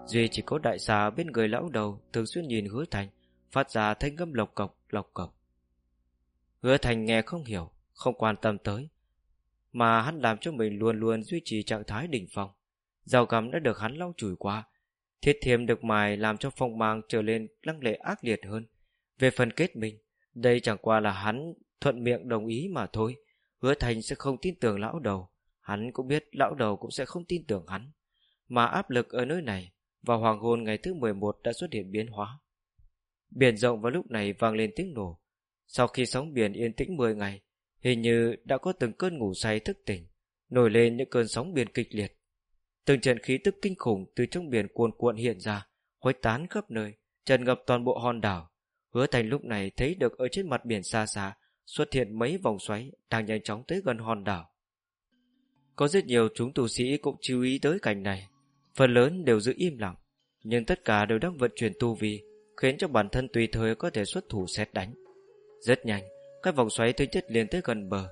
Duy chỉ có đại xà bên người lão đầu thường xuyên nhìn hứa thành, phát ra thanh ngâm lộc cộc, lộc cộc. Hứa thành nghe không hiểu, không quan tâm tới, mà hắn làm cho mình luôn luôn duy trì trạng thái đỉnh phong. Dao gắm đã được hắn lau chùi qua, thiết thiêm được mài làm cho phong mang trở lên lăng lệ ác liệt hơn. Về phần kết mình, đây chẳng qua là hắn thuận miệng đồng ý mà thôi. Hứa thành sẽ không tin tưởng lão đầu, hắn cũng biết lão đầu cũng sẽ không tin tưởng hắn. Mà áp lực ở nơi này, vào hoàng hôn ngày thứ 11 đã xuất hiện biến hóa. Biển rộng vào lúc này vang lên tiếng nổ. Sau khi sóng biển yên tĩnh 10 ngày, hình như đã có từng cơn ngủ say thức tỉnh, nổi lên những cơn sóng biển kịch liệt. Từng trận khí tức kinh khủng từ trong biển cuồn cuộn hiện ra, khuếch tán khắp nơi, tràn ngập toàn bộ hòn đảo. Hứa Thành lúc này thấy được ở trên mặt biển xa xa xuất hiện mấy vòng xoáy đang nhanh chóng tới gần hòn đảo. Có rất nhiều chúng tù sĩ cũng chú ý tới cảnh này, phần lớn đều giữ im lặng, nhưng tất cả đều đang vận chuyển tu vi, khiến cho bản thân tùy thời có thể xuất thủ xét đánh. Rất nhanh, các vòng xoáy thứ nhất liền tới gần bờ,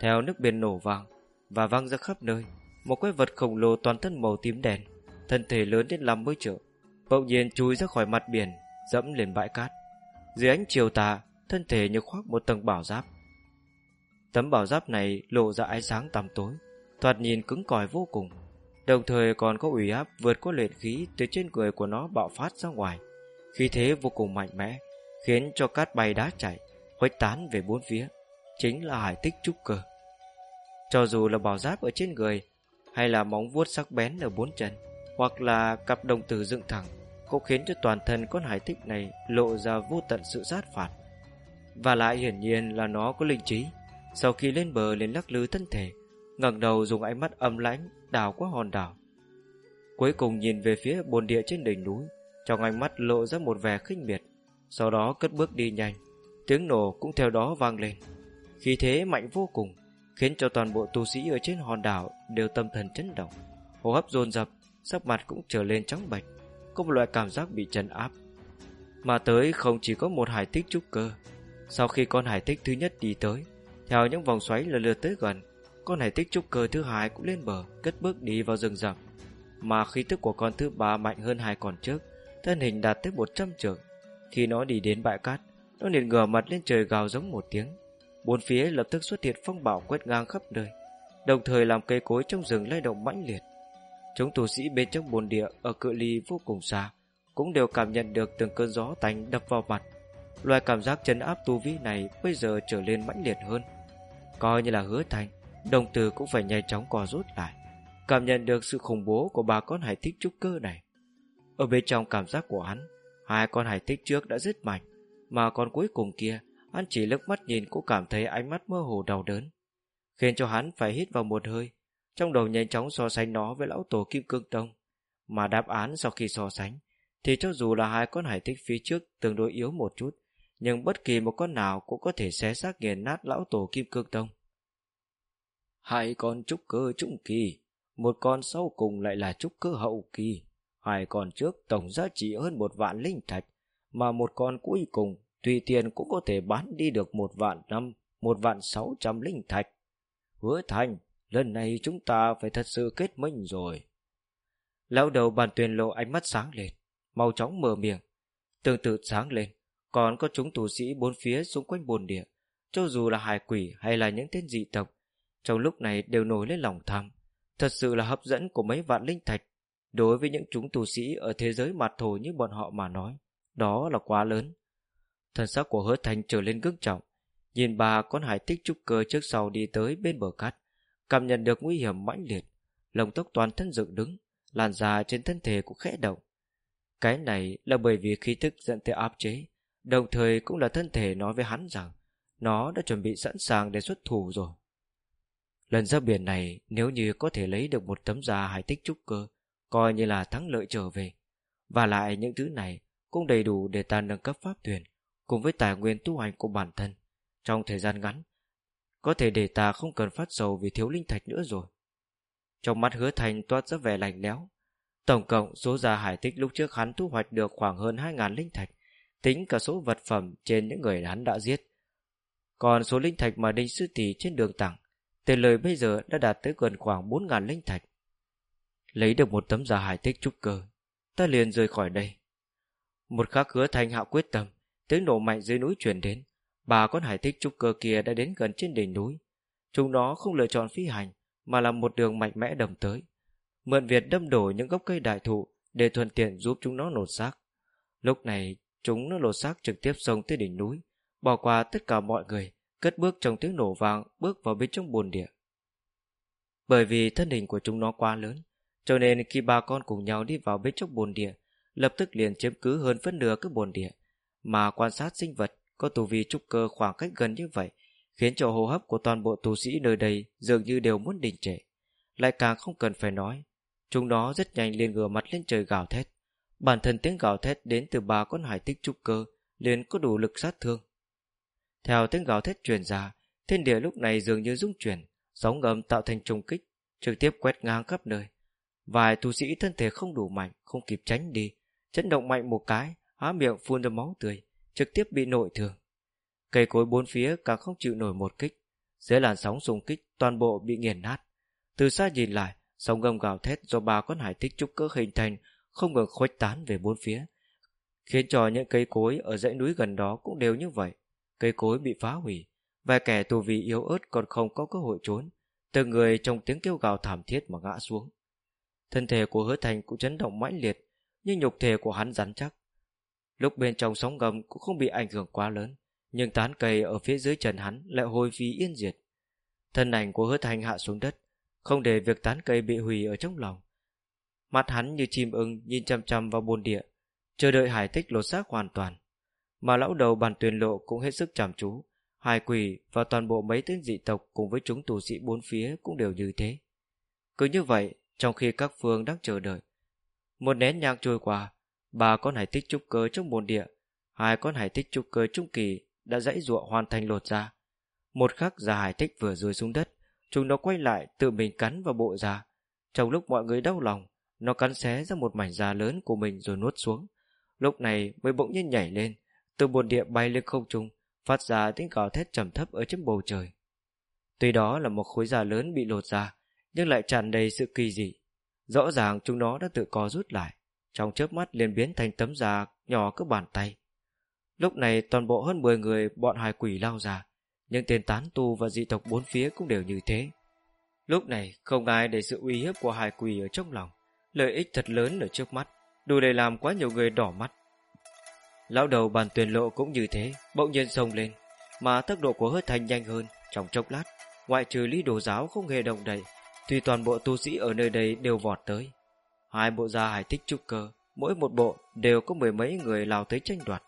theo nước biển nổ vang và văng ra khắp nơi. Một quái vật khổng lồ toàn thân màu tím đen, thân thể lớn đến 50 trượng, bỗng nhiên chui ra khỏi mặt biển, dẫm lên bãi cát. Dưới ánh chiều tà, thân thể như khoác một tầng bảo giáp. Tấm bảo giáp này lộ ra ánh sáng tăm tối, thoạt nhìn cứng cỏi vô cùng, đồng thời còn có ủy áp vượt qua luyện khí từ trên người của nó bạo phát ra ngoài Khí thế vô cùng mạnh mẽ, khiến cho cát bay đá chảy khuếch tán về bốn phía. Chính là hải tích trúc cơ. Cho dù là bảo giáp ở trên người, hay là móng vuốt sắc bén ở bốn chân, hoặc là cặp đồng tử dựng thẳng, cũng khiến cho toàn thân con hải tích này lộ ra vô tận sự sát phạt. Và lại hiển nhiên là nó có linh trí. Sau khi lên bờ lên lắc lư thân thể, ngẩng đầu dùng ánh mắt âm lãnh đào qua hòn đảo. Cuối cùng nhìn về phía bồn địa trên đỉnh núi, trong ánh mắt lộ ra một vẻ khinh miệt, sau đó cất bước đi nhanh, tiếng nổ cũng theo đó vang lên. Khí thế mạnh vô cùng, khiến cho toàn bộ tu sĩ ở trên hòn đảo đều tâm thần chấn động, hô hấp dồn dập, sắc mặt cũng trở lên trắng bệch, có một loại cảm giác bị trấn áp. Mà tới không chỉ có một hải tích trúc cơ, sau khi con hải tích thứ nhất đi tới, theo những vòng xoáy lần lượt tới gần, con hải tích trúc cơ thứ hai cũng lên bờ, cất bước đi vào rừng rậm. Mà khí tức của con thứ ba mạnh hơn hai con trước, thân hình đạt tới 100 trượng. Khi nó đi đến bãi cát, nó liền ngửa mặt lên trời gào giống một tiếng. Bốn phía lập tức xuất hiện phong bão quét ngang khắp nơi, đồng thời làm cây cối trong rừng lay động mãnh liệt. Chúng tù sĩ bên trong bồn địa ở cự ly vô cùng xa cũng đều cảm nhận được từng cơn gió tanh đập vào mặt. Loại cảm giác chấn áp tu vi này bây giờ trở lên mãnh liệt hơn. Coi như là hứa thành, đồng tử cũng phải nhanh chóng co rút lại. Cảm nhận được sự khủng bố của bà con hải thích trúc cơ này. Ở bên trong cảm giác của hắn, hai con hải tích trước đã rất mạnh, mà con cuối cùng kia, hắn chỉ lướt mắt nhìn cũng cảm thấy ánh mắt mơ hồ đau đớn, khiến cho hắn phải hít vào một hơi, trong đầu nhanh chóng so sánh nó với lão tổ Kim Cương Tông. Mà đáp án sau khi so sánh, thì cho dù là hai con hải tích phía trước tương đối yếu một chút, nhưng bất kỳ một con nào cũng có thể xé xác nghiền nát lão tổ Kim Cương Tông. Hai con trúc cơ trung kỳ, một con sau cùng lại là trúc cơ hậu kỳ. Hai con trước tổng giá trị hơn một vạn linh thạch, mà một con cuối cùng tùy tiền cũng có thể bán đi được một vạn năm, một vạn sáu trăm linh thạch. Hứa thành, lần này chúng ta phải thật sự kết minh rồi. Lão đầu bàn tuyên lộ ánh mắt sáng lên, mau chóng mở miệng, tương tự sáng lên, còn có chúng tù sĩ bốn phía xung quanh bồn địa, cho dù là hài quỷ hay là những tên dị tộc, trong lúc này đều nổi lên lòng tham. Thật sự là hấp dẫn của mấy vạn linh thạch đối với những chúng tù sĩ ở thế giới mặt thổ như bọn họ mà nói. Đó là quá lớn. Thần sắc của hứa thành trở lên gương trọng, nhìn bà con hải tích trúc cơ trước sau đi tới bên bờ cát, cảm nhận được nguy hiểm mãnh liệt, lồng tóc toàn thân dựng đứng, làn da trên thân thể cũng khẽ động. Cái này là bởi vì khí tức dẫn tới áp chế, đồng thời cũng là thân thể nói với hắn rằng nó đã chuẩn bị sẵn sàng để xuất thủ rồi. Lần ra biển này nếu như có thể lấy được một tấm da hải tích trúc cơ, coi như là thắng lợi trở về. Và lại những thứ này cũng đầy đủ để ta nâng cấp pháp thuyền, cùng với tài nguyên tu hành của bản thân. Trong thời gian ngắn, có thể để ta không cần phát sầu vì thiếu linh thạch nữa rồi. Trong mắt hứa thành toát ra vẻ lạnh lẽo. Tổng cộng số gia hải tích lúc trước hắn thu hoạch được khoảng hơn 2.000 linh thạch, tính cả số vật phẩm trên những người hắn đã giết. Còn số linh thạch mà Đinh Sư Tỷ trên đường tặng Tiền lời bây giờ đã đạt tới gần khoảng 4.000 linh thạch. Lấy được một tấm giả hải tích trúc cơ, ta liền rời khỏi đây. Một khắc hứa thanh hạo quyết tâm, tiếng nổ mạnh dưới núi truyền đến. Bà con hải tích trúc cơ kia đã đến gần trên đỉnh núi. Chúng nó không lựa chọn phi hành, mà là một đường mạnh mẽ đầm tới. Mượn việt đâm đổ những gốc cây đại thụ để thuận tiện giúp chúng nó nổ xác. Lúc này, chúng nó lột xác trực tiếp xông tới đỉnh núi, bỏ qua tất cả mọi người, cất bước trong tiếng nổ vang bước vào bên trong bồn địa. Bởi vì thân hình của chúng nó quá lớn, cho nên khi ba con cùng nhau đi vào bên trong bồn địa, lập tức liền chiếm cứ hơn phân nửa cái bồn địa, mà quan sát sinh vật có tù vi trúc cơ khoảng cách gần như vậy, khiến cho hô hấp của toàn bộ tu sĩ nơi đây dường như đều muốn đình trệ. Lại càng không cần phải nói, chúng nó rất nhanh liền ngửa mặt lên trời gào thét. Bản thân tiếng gào thét đến từ ba con hải tích trúc cơ liền có đủ lực sát thương. Theo tiếng gào thét truyền ra, thiên địa lúc này dường như rung chuyển, sóng ngầm tạo thành trùng kích, trực tiếp quét ngang khắp nơi. Vài tu sĩ thân thể không đủ mạnh, không kịp tránh đi, chấn động mạnh một cái, há miệng phun ra máu tươi, trực tiếp bị nội thương. Cây cối bốn phía càng không chịu nổi một kích, dưới làn sóng xung kích toàn bộ bị nghiền nát. Từ xa nhìn lại, sóng gầm gào thét do ba con hải tích trúc cỡ hình thành không ngừng khuếch tán về bốn phía, khiến cho những cây cối ở dãy núi gần đó cũng đều như vậy cây cối bị phá hủy, vài kẻ tù vì yếu ớt còn không có cơ hội trốn, từng người trong tiếng kêu gào thảm thiết mà ngã xuống. Thân thể của hứa thành cũng chấn động mãnh liệt, nhưng nhục thể của hắn rắn chắc. Lúc bên trong sóng ngầm cũng không bị ảnh hưởng quá lớn, nhưng tán cây ở phía dưới chân hắn lại hồi phi yên diệt. Thân ảnh của hứa thành hạ xuống đất, không để việc tán cây bị hủy ở trong lòng. Mặt hắn như chim ưng nhìn chăm chăm vào bồn địa, chờ đợi hải tích lột xác hoàn toàn. Mà lão đầu bàn tuyền lộ cũng hết sức chăm chú, hải quỷ và toàn bộ mấy tên dị tộc cùng với chúng tù sĩ bốn phía cũng đều như thế. Cứ như vậy, trong khi các phương đang chờ đợi, một nén nhang trôi qua, ba con hải tích trúc cơ trong bồn địa, hai con hải tích trúc cơ trung kỳ đã dãy ruộng hoàn thành lột ra. Một khắc già hải tích vừa rơi xuống đất, chúng nó quay lại tự mình cắn vào bộ da. Trong lúc mọi người đau lòng, nó cắn xé ra một mảnh da lớn của mình rồi nuốt xuống. Lúc này mới bỗng nhiên nhảy lên, từ bồn địa bay lên không trung, phát ra tiếng gào thét trầm thấp ở trên bầu trời. Tuy đó là một khối da lớn bị lột ra, nhưng lại tràn đầy sự kỳ dị. Rõ ràng chúng nó đã tự co rút lại, trong chớp mắt liền biến thành tấm da nhỏ cỡ bàn tay. Lúc này toàn bộ hơn 10 người bọn hài quỷ lao ra, nhưng tên tán tu và dị tộc bốn phía cũng đều như thế. Lúc này không ai để sự uy hiếp của hài quỷ ở trong lòng, lợi ích thật lớn ở trước mắt, đủ để làm quá nhiều người đỏ mắt. Lão đầu bàn tuyển lộ cũng như thế, bỗng nhiên sông lên, mà tốc độ của hớt thành nhanh hơn trong chốc lát, ngoại trừ lý đồ giáo không hề động đậy, thì toàn bộ tu sĩ ở nơi đây đều vọt tới. Hai bộ gia hải tích trúc cơ, mỗi một bộ đều có mười mấy người lao tới tranh đoạt.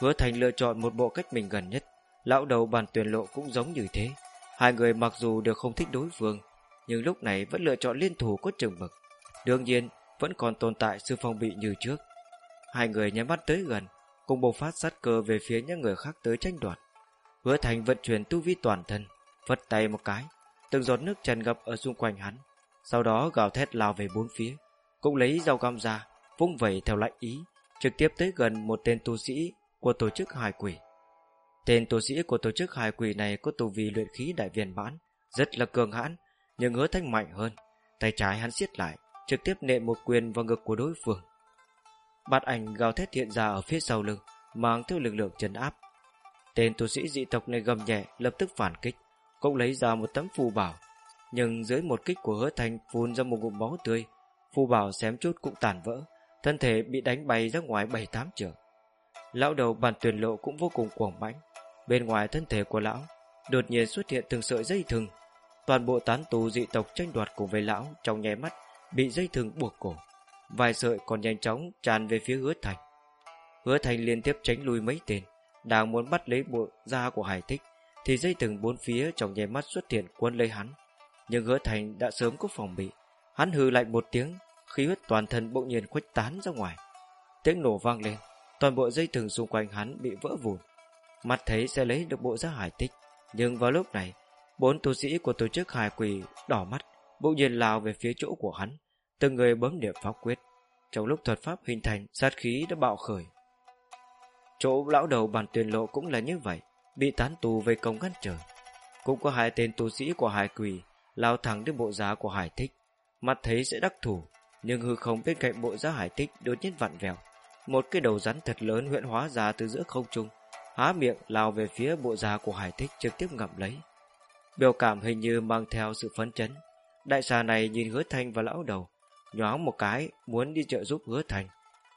Hứa Thành lựa chọn một bộ cách mình gần nhất, lão đầu bàn tuyển lộ cũng giống như thế. Hai người mặc dù đều không thích đối phương, nhưng lúc này vẫn lựa chọn liên thủ có trường mực. Đương nhiên, vẫn còn tồn tại sự phong bị như trước. Hai người nhắm mắt tới gần, cùng bộc phát sát cơ về phía những người khác tới tranh đoạt. Hứa Thành vận chuyển tu vi toàn thân, vật tay một cái, từng giọt nước tràn ngập ở xung quanh hắn. Sau đó gào thét lao về bốn phía, cũng lấy dao găm ra, vung vẩy theo lãnh ý, trực tiếp tới gần một tên tu sĩ của tổ chức hài quỷ. Tên tu sĩ của tổ chức hài quỷ này có tu vi luyện khí đại viên mãn, rất là cường hãn, nhưng hứa thanh mạnh hơn. Tay trái hắn siết lại, trực tiếp nện một quyền vào ngực của đối phương. Bạt ảnh gào thét hiện ra ở phía sau lưng, mang theo lực lượng trấn áp. Tên tu sĩ dị tộc này gầm nhẹ, lập tức phản kích, cũng lấy ra một tấm phù bảo. Nhưng dưới một kích của hứa thanh phun ra một ngụm máu tươi, phù bảo xém chút cũng tàn vỡ, thân thể bị đánh bay ra ngoài bảy tám trường. Lão đầu bàn tuyển lộ cũng vô cùng cuồng mãnh. Bên ngoài thân thể của lão, đột nhiên xuất hiện từng sợi dây thừng. Toàn bộ tán tù dị tộc tranh đoạt cùng với lão trong nháy mắt bị dây thừng buộc cổ. Vài sợi còn nhanh chóng tràn về phía hứa thành. Hứa thành liên tiếp tránh lui mấy tên, đang muốn bắt lấy bộ da của hải thích, thì dây từng bốn phía trong nháy mắt xuất hiện quân lấy hắn. Nhưng hứa thành đã sớm có phòng bị. Hắn hừ lạnh một tiếng, khí huyết toàn thân bỗng nhiên khuếch tán ra ngoài. Tiếng nổ vang lên, toàn bộ dây thừng xung quanh hắn bị vỡ vụn. Mặt thấy sẽ lấy được bộ giác hải tích, nhưng vào lúc này, bốn tu sĩ của tổ chức hải quỷ đỏ mắt, bỗng nhiên lao về phía chỗ của hắn, từng người bấm điểm pháp quyết. Trong lúc thuật pháp hình thành, sát khí đã bạo khởi. Chỗ lão đầu bàn tuyển lộ cũng là như vậy, bị tán tù về công ngăn trở. Cũng có hai tên tu sĩ của hải quỷ lao thẳng đến bộ giá của hải thích, mặt thấy sẽ đắc thủ, nhưng hư không bên cạnh bộ giá hải tích đột nhiên vặn vẹo, một cái đầu rắn thật lớn huyện hóa ra từ giữa không trung, há miệng lao về phía bộ giá của hải thích trực tiếp ngậm lấy. Biểu cảm hình như mang theo sự phấn chấn. Đại xà này nhìn hứa thanh và lão đầu, nhoáng một cái muốn đi trợ giúp hứa thanh.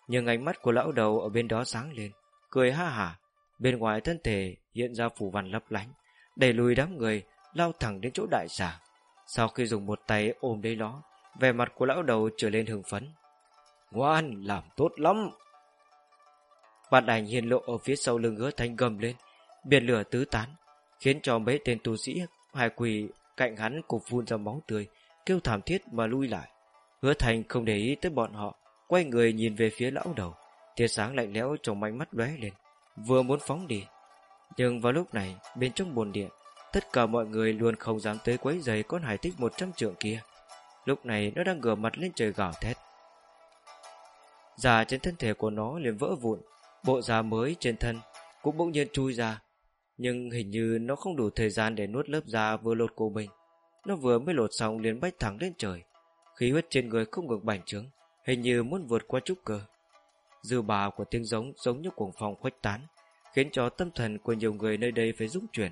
Nhưng ánh mắt của lão đầu ở bên đó sáng lên, cười ha hả. Bên ngoài thân thể hiện ra phủ văn lấp lánh, đẩy lùi đám người, lao thẳng đến chỗ đại xà. Sau khi dùng một tay ôm lấy nó, vẻ mặt của lão đầu trở lên hưng phấn. Ngoan, làm tốt lắm, bạt ảnh hiền lộ ở phía sau lưng hứa thanh gầm lên, biển lửa tứ tán, khiến cho mấy tên tu sĩ hai quỳ cạnh hắn cùng phun ra máu tươi, kêu thảm thiết mà lui lại. Hứa thành không để ý tới bọn họ, quay người nhìn về phía lão đầu, tia sáng lạnh lẽo trong ánh mắt lóe lên, vừa muốn phóng đi. Nhưng vào lúc này, bên trong bồn điện, tất cả mọi người luôn không dám tới quấy giày con hải tích 100 trượng kia. Lúc này nó đang ngửa mặt lên trời gào thét. Già trên thân thể của nó liền vỡ vụn, Bộ da mới trên thân cũng bỗng nhiên chui ra, nhưng hình như nó không đủ thời gian để nuốt lớp da vừa lột của mình. Nó vừa mới lột xong liền bách thẳng lên trời, khí huyết trên người không ngừng bành trướng, hình như muốn vượt qua trúc cơ. Dư bà của tiếng giống giống như cuồng phong khuếch tán, khiến cho tâm thần của nhiều người nơi đây phải rung chuyển.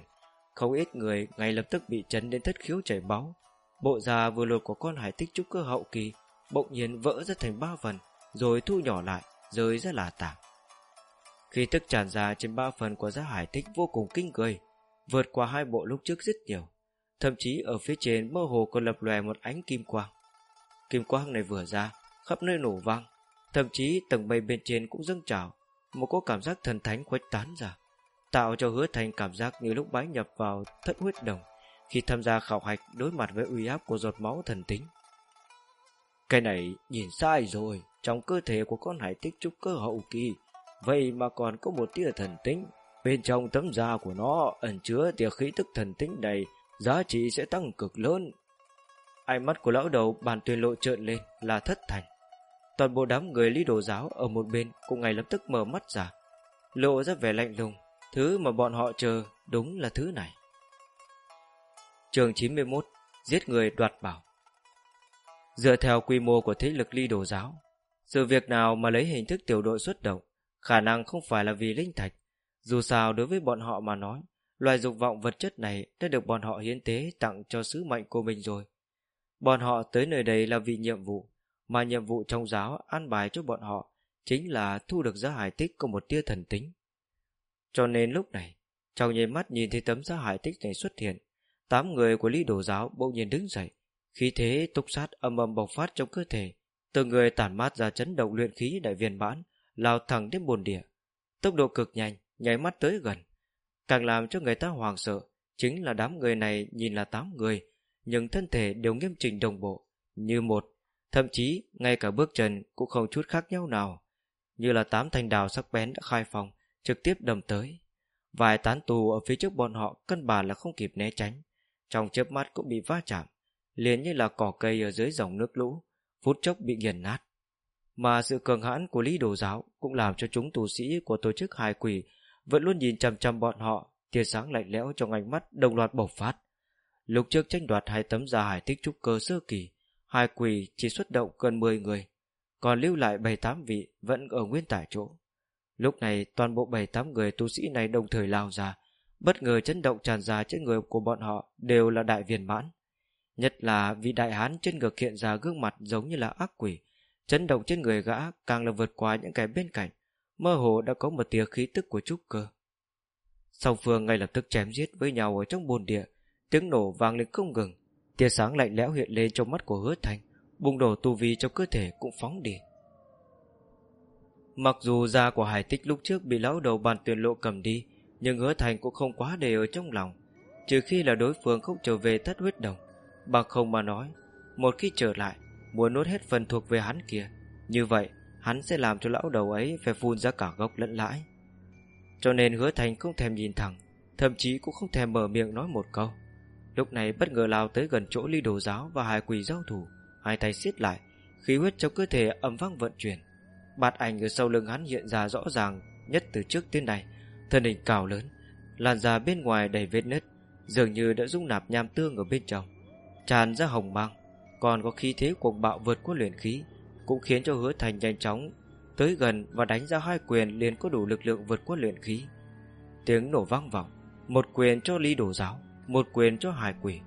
Không ít người ngay lập tức bị chấn đến thất khiếu chảy máu. Bộ già vừa lột của con hải tích trúc cơ hậu kỳ bỗng nhiên vỡ ra thành ba phần, rồi thu nhỏ lại, rơi ra là tảng. Khi tức tràn ra trên ba phần của giá hải tích vô cùng kinh cười, vượt qua hai bộ lúc trước rất nhiều. Thậm chí ở phía trên mơ hồ còn lập lòe một ánh kim quang. Kim quang này vừa ra, khắp nơi nổ vang, thậm chí tầng mây bên trên cũng dâng trào, một cỗ cảm giác thần thánh khuếch tán ra, tạo cho hứa thành cảm giác như lúc bái nhập vào thất huyết đồng khi tham gia khảo hạch đối mặt với uy áp của giọt máu thần tính. Cái này nhìn sai rồi, trong cơ thể của con hải tích trúc cơ hậu kỳ, vậy mà còn có một tia thần tính. Bên trong tấm da của nó ẩn chứa tia khí tức thần tính đầy, giá trị sẽ tăng cực lớn. Ánh mắt của lão đầu bàn tuyên lộ trợn lên là thất thành. Toàn bộ đám người lý đồ giáo ở một bên cũng ngay lập tức mở mắt ra, lộ ra vẻ lạnh lùng. Thứ mà bọn họ chờ đúng là thứ này. Trường 91 Giết người đoạt bảo Dựa theo quy mô của thế lực ly đồ giáo, sự việc nào mà lấy hình thức tiểu đội xuất động, khả năng không phải là vì linh thạch. Dù sao đối với bọn họ mà nói, loài dục vọng vật chất này đã được bọn họ hiến tế tặng cho sứ mệnh của mình rồi. Bọn họ tới nơi đây là vì nhiệm vụ, mà nhiệm vụ trong giáo an bài cho bọn họ chính là thu được giá hải tích của một tia thần tính. Cho nên lúc này, trong nháy mắt nhìn thấy tấm giá hải tích này xuất hiện, tám người của lý đồ giáo bỗng nhiên đứng dậy, khí thế túc sát âm âm bộc phát trong cơ thể, từng người tản mát ra chấn động luyện khí đại viên mãn, lao thẳng đến bồn địa, tốc độ cực nhanh, nháy mắt tới gần. Càng làm cho người ta hoàng sợ, chính là đám người này nhìn là tám người, nhưng thân thể đều nghiêm trình đồng bộ, như một, thậm chí ngay cả bước chân cũng không chút khác nhau nào, như là tám thanh đào sắc bén đã khai phòng, trực tiếp đâm tới. Vài tán tù ở phía trước bọn họ căn bản là không kịp né tránh, trong chớp mắt cũng bị va chạm, liền như là cỏ cây ở dưới dòng nước lũ, phút chốc bị nghiền nát. Mà sự cường hãn của lý đồ giáo cũng làm cho chúng tù sĩ của tổ chức hài quỷ vẫn luôn nhìn chằm chằm bọn họ, tia sáng lạnh lẽo trong ánh mắt đồng loạt bộc phát. Lúc trước tranh đoạt hai tấm da hải tích trúc cơ sơ kỳ, hai quỷ chỉ xuất động gần 10 người, còn lưu lại 7-8 vị vẫn ở nguyên tại chỗ. Lúc này toàn bộ 7-8 người tu sĩ này đồng thời lao ra, bất ngờ chấn động tràn ra trên người của bọn họ đều là đại viên mãn. Nhất là vị đại hán trên ngực hiện ra gương mặt giống như là ác quỷ, chấn động trên người gã càng là vượt qua những cái bên cạnh, mơ hồ đã có một tia khí tức của trúc cơ. Song phương ngay lập tức chém giết với nhau ở trong bồn địa, tiếng nổ vang lên không ngừng, tia sáng lạnh lẽo hiện lên trong mắt của hứa thành, bùng đổ tu vi trong cơ thể cũng phóng đi. Mặc dù da của hải tích lúc trước bị lão đầu bàn tuyển lộ cầm đi, nhưng hứa thành cũng không quá để ở trong lòng, trừ khi là đối phương không trở về thất huyết đồng. Bằng không mà nói, một khi trở lại, muốn nuốt hết phần thuộc về hắn kia, như vậy hắn sẽ làm cho lão đầu ấy phải phun ra cả gốc lẫn lãi. Cho nên hứa thành không thèm nhìn thẳng, thậm chí cũng không thèm mở miệng nói một câu. Lúc này bất ngờ lao tới gần chỗ ly đồ giáo và hai quỷ giao thủ, hai tay siết lại, khí huyết trong cơ thể âm vang vận chuyển. Bạt ảnh ở sau lưng hắn hiện ra rõ ràng nhất từ trước tới này, thân hình cao lớn, làn da bên ngoài đầy vết nứt, dường như đã dung nạp nham tương ở bên trong, tràn ra hồng mang, còn có khí thế cuồng bạo vượt qua luyện khí, cũng khiến cho Hứa Thành nhanh chóng tới gần và đánh ra hai quyền liền có đủ lực lượng vượt qua luyện khí. Tiếng nổ vang vọng, một quyền cho Ly Đồ giáo, một quyền cho Hải Quỷ.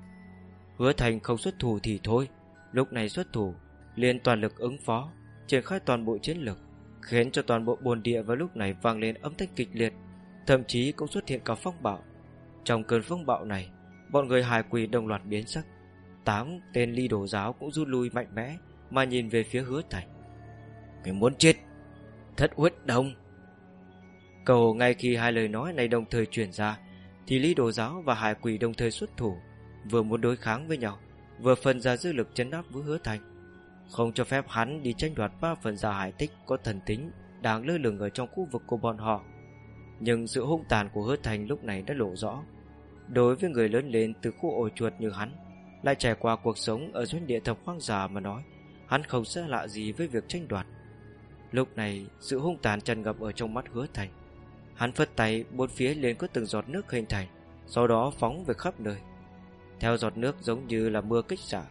Hứa Thành không xuất thủ thì thôi, lúc này xuất thủ, liền toàn lực ứng phó, triển khai toàn bộ chiến lực, khiến cho toàn bộ bồn địa vào lúc này vang lên âm thanh kịch liệt, thậm chí cũng xuất hiện cả phong bạo. Trong cơn phong bạo này, bọn người hải quỷ đồng loạt biến sắc. Tám tên ly đồ giáo cũng rút lui mạnh mẽ mà nhìn về phía hứa thành. Người muốn chết, thất huyết đông. Cầu ngay khi hai lời nói này đồng thời truyền ra, thì Lý đồ giáo và hải quỷ đồng thời xuất thủ, vừa muốn đối kháng với nhau, vừa phân ra dư lực chấn áp với hứa thành. Không cho phép hắn đi tranh đoạt ba phần giả hải tích có thần tính đang lơ lửng ở trong khu vực của bọn họ. Nhưng sự hung tàn của hứa thành lúc này đã lộ rõ. Đối với người lớn lên từ khu ổ chuột như hắn, lại trải qua cuộc sống ở doanh địa thập hoang già mà nói, hắn không xa lạ gì với việc tranh đoạt. Lúc này, sự hung tàn tràn ngập ở trong mắt hứa thành. Hắn phất tay, bốn phía lên có từng giọt nước hình thành, sau đó phóng về khắp nơi. Theo giọt nước giống như là mưa kích xả,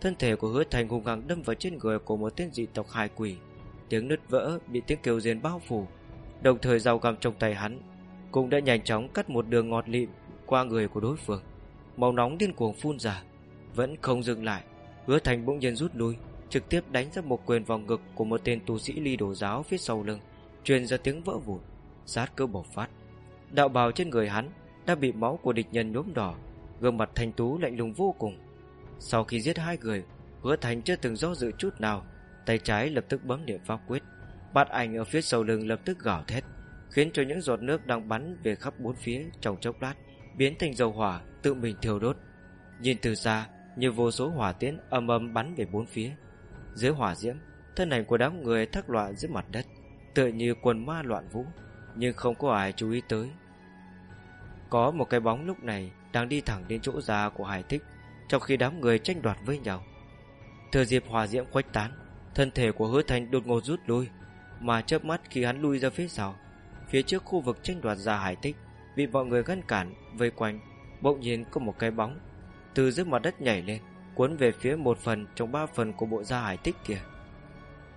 thân thể của hứa thành hung hăng đâm vào trên người của một tên dị tộc hài quỷ. Tiếng nứt vỡ bị tiếng kêu rên bao phủ, đồng thời dao găm trong tay hắn cũng đã nhanh chóng cắt một đường ngọt lịm qua người của đối phương. Màu nóng điên cuồng phun ra, vẫn không dừng lại. Hứa thành bỗng nhiên rút lui, trực tiếp đánh ra một quyền vào ngực của một tên tu sĩ ly đổ giáo phía sau lưng, truyền ra tiếng vỡ vụn sát cơ bộc phát. Đạo bào trên người hắn đã bị máu của địch nhân nhuốm đỏ, gương mặt thanh tú lạnh lùng vô cùng. Sau khi giết hai người, hứa thành chưa từng do dự chút nào, tay trái lập tức bấm niệm pháp quyết. Bát ảnh ở phía sau lưng lập tức gào thét, khiến cho những giọt nước đang bắn về khắp bốn phía trong chốc lát biến thành dầu hỏa tự mình thiêu đốt. Nhìn từ xa, như vô số hỏa tiễn âm âm bắn về bốn phía. Dưới hỏa diễm, thân ảnh của đám người thắc loạn dưới mặt đất, tựa như quần ma loạn vũ nhưng không có ai chú ý tới. Có một cái bóng lúc này đang đi thẳng đến chỗ già của hải thích, trong khi đám người tranh đoạt với nhau. Thừa dịp hòa diễm khuếch tán, thân thể của hứa thành đột ngột rút lui, mà chớp mắt khi hắn lui ra phía sau, phía trước khu vực tranh đoạt già hải tích bị mọi người ngăn cản, vây quanh, bỗng nhiên có một cái bóng từ dưới mặt đất nhảy lên, cuốn về phía một phần trong ba phần của bộ da hải tích kia.